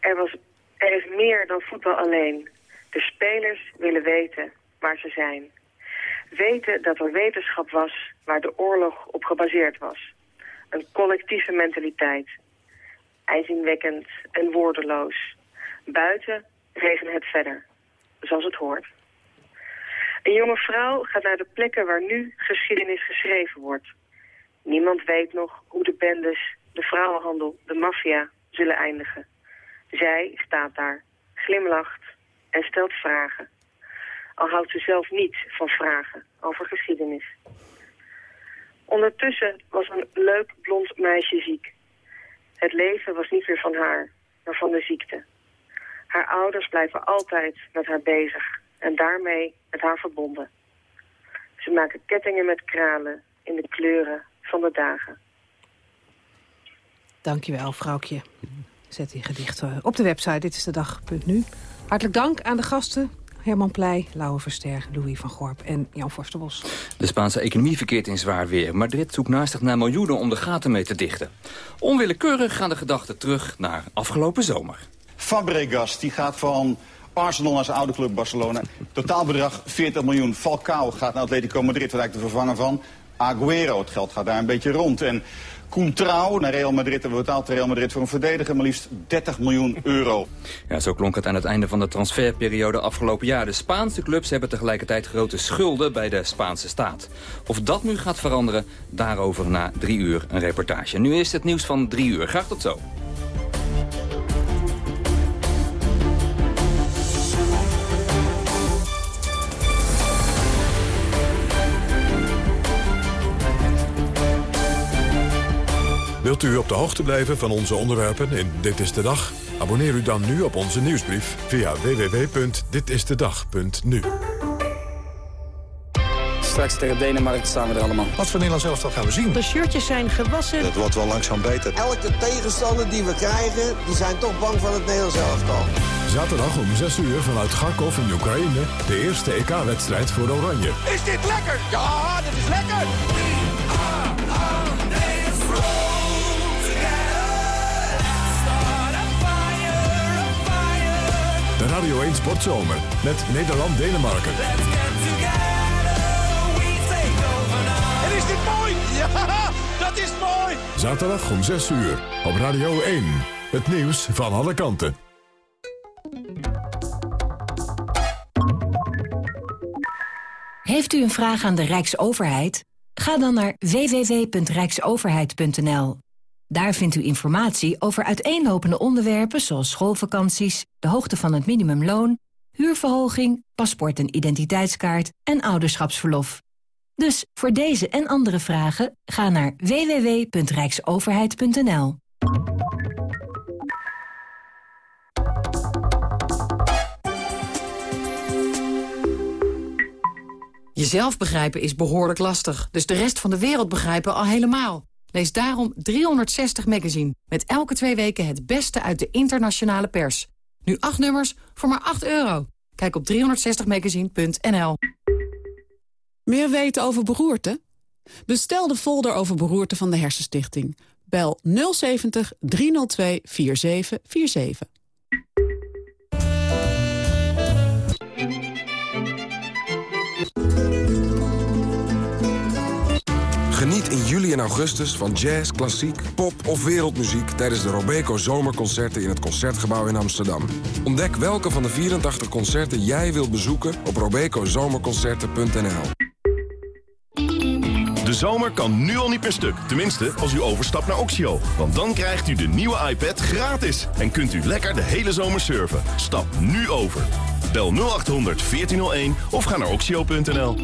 Er, was, er is meer dan voetbal alleen. De spelers willen weten waar ze zijn. Weten dat er wetenschap was waar de oorlog op gebaseerd was. Een collectieve mentaliteit. IJzingwekkend en woordeloos. Buiten regent het verder, zoals het hoort. Een jonge vrouw gaat naar de plekken waar nu geschiedenis geschreven wordt. Niemand weet nog hoe de bendes, de vrouwenhandel, de maffia zullen eindigen. Zij staat daar, glimlacht en stelt vragen. Al houdt ze zelf niet van vragen over geschiedenis. Ondertussen was een leuk blond meisje ziek. Het leven was niet meer van haar, maar van de ziekte. Haar ouders blijven altijd met haar bezig en daarmee met haar verbonden. Ze maken kettingen met kralen in de kleuren van de dagen. Dankjewel, vrouwtje. Zet die gedichten op de website. Dit is de dag.nu. Hartelijk dank aan de gasten. Herman Pleij, Lauwe Verster, Louis van Gorp en Jan Forsterbos. De Spaanse economie verkeert in zwaar weer. Madrid zoekt naastig naar miljoenen om de gaten mee te dichten. Onwillekeurig gaan de gedachten terug naar afgelopen zomer. Fabregas die gaat van Arsenal naar zijn oude club Barcelona. Totaalbedrag 40 miljoen. Falcao gaat naar Atletico Madrid, wat eigenlijk de vervanger van Aguero. Het geld gaat daar een beetje rond. En Contrao naar Real Madrid. En betaalt Real Madrid voor een verdediger maar liefst 30 miljoen euro. Ja, zo klonk het aan het einde van de transferperiode afgelopen jaar. De Spaanse clubs hebben tegelijkertijd grote schulden bij de Spaanse staat. Of dat nu gaat veranderen, daarover na drie uur een reportage. Nu is het nieuws van drie uur. Graag tot zo. Wilt u op de hoogte blijven van onze onderwerpen in Dit is de Dag? Abonneer u dan nu op onze nieuwsbrief via www.ditistedag.nu. Straks tegen Denemarken staan we er allemaal. Wat voor Nederlands elftal gaan we zien? De shirtjes zijn gewassen. Het wordt wel langzaam beter. Elke tegenstander die we krijgen, die zijn toch bang van het Nederlands elftal. Zaterdag om 6 uur vanuit Kharkov in Oekraïne... de eerste EK-wedstrijd voor Oranje. Is dit lekker? Ja, dit is lekker! Radio 1 Sportzomer met Nederland-Denemarken. En is dit mooi? Ja, dat is mooi! Zaterdag om 6 uur op Radio 1. Het nieuws van alle kanten. Heeft u een vraag aan de Rijksoverheid? Ga dan naar www.rijksoverheid.nl. Daar vindt u informatie over uiteenlopende onderwerpen zoals schoolvakanties, de hoogte van het minimumloon, huurverhoging, paspoort en identiteitskaart en ouderschapsverlof. Dus voor deze en andere vragen ga naar www.rijksoverheid.nl. Jezelf begrijpen is behoorlijk lastig, dus de rest van de wereld begrijpen al helemaal. Lees daarom 360 Magazine, met elke twee weken het beste uit de internationale pers. Nu acht nummers voor maar 8 euro. Kijk op 360magazine.nl. Meer weten over beroerte? Bestel de folder over beroerte van de Hersenstichting. Bel 070 302 4747. Geniet in juli en augustus van jazz, klassiek, pop of wereldmuziek... tijdens de Robeco Zomerconcerten in het Concertgebouw in Amsterdam. Ontdek welke van de 84 concerten jij wilt bezoeken op robecozomerconcerten.nl. De zomer kan nu al niet meer stuk. Tenminste, als u overstapt naar Oxio. Want dan krijgt u de nieuwe iPad gratis. En kunt u lekker de hele zomer surfen. Stap nu over. Bel 0800 1401 of ga naar oxio.nl.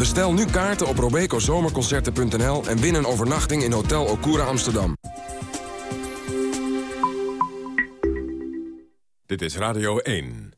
Bestel nu kaarten op robecozomerconcerten.nl en win een overnachting in Hotel Okura Amsterdam. Dit is Radio 1.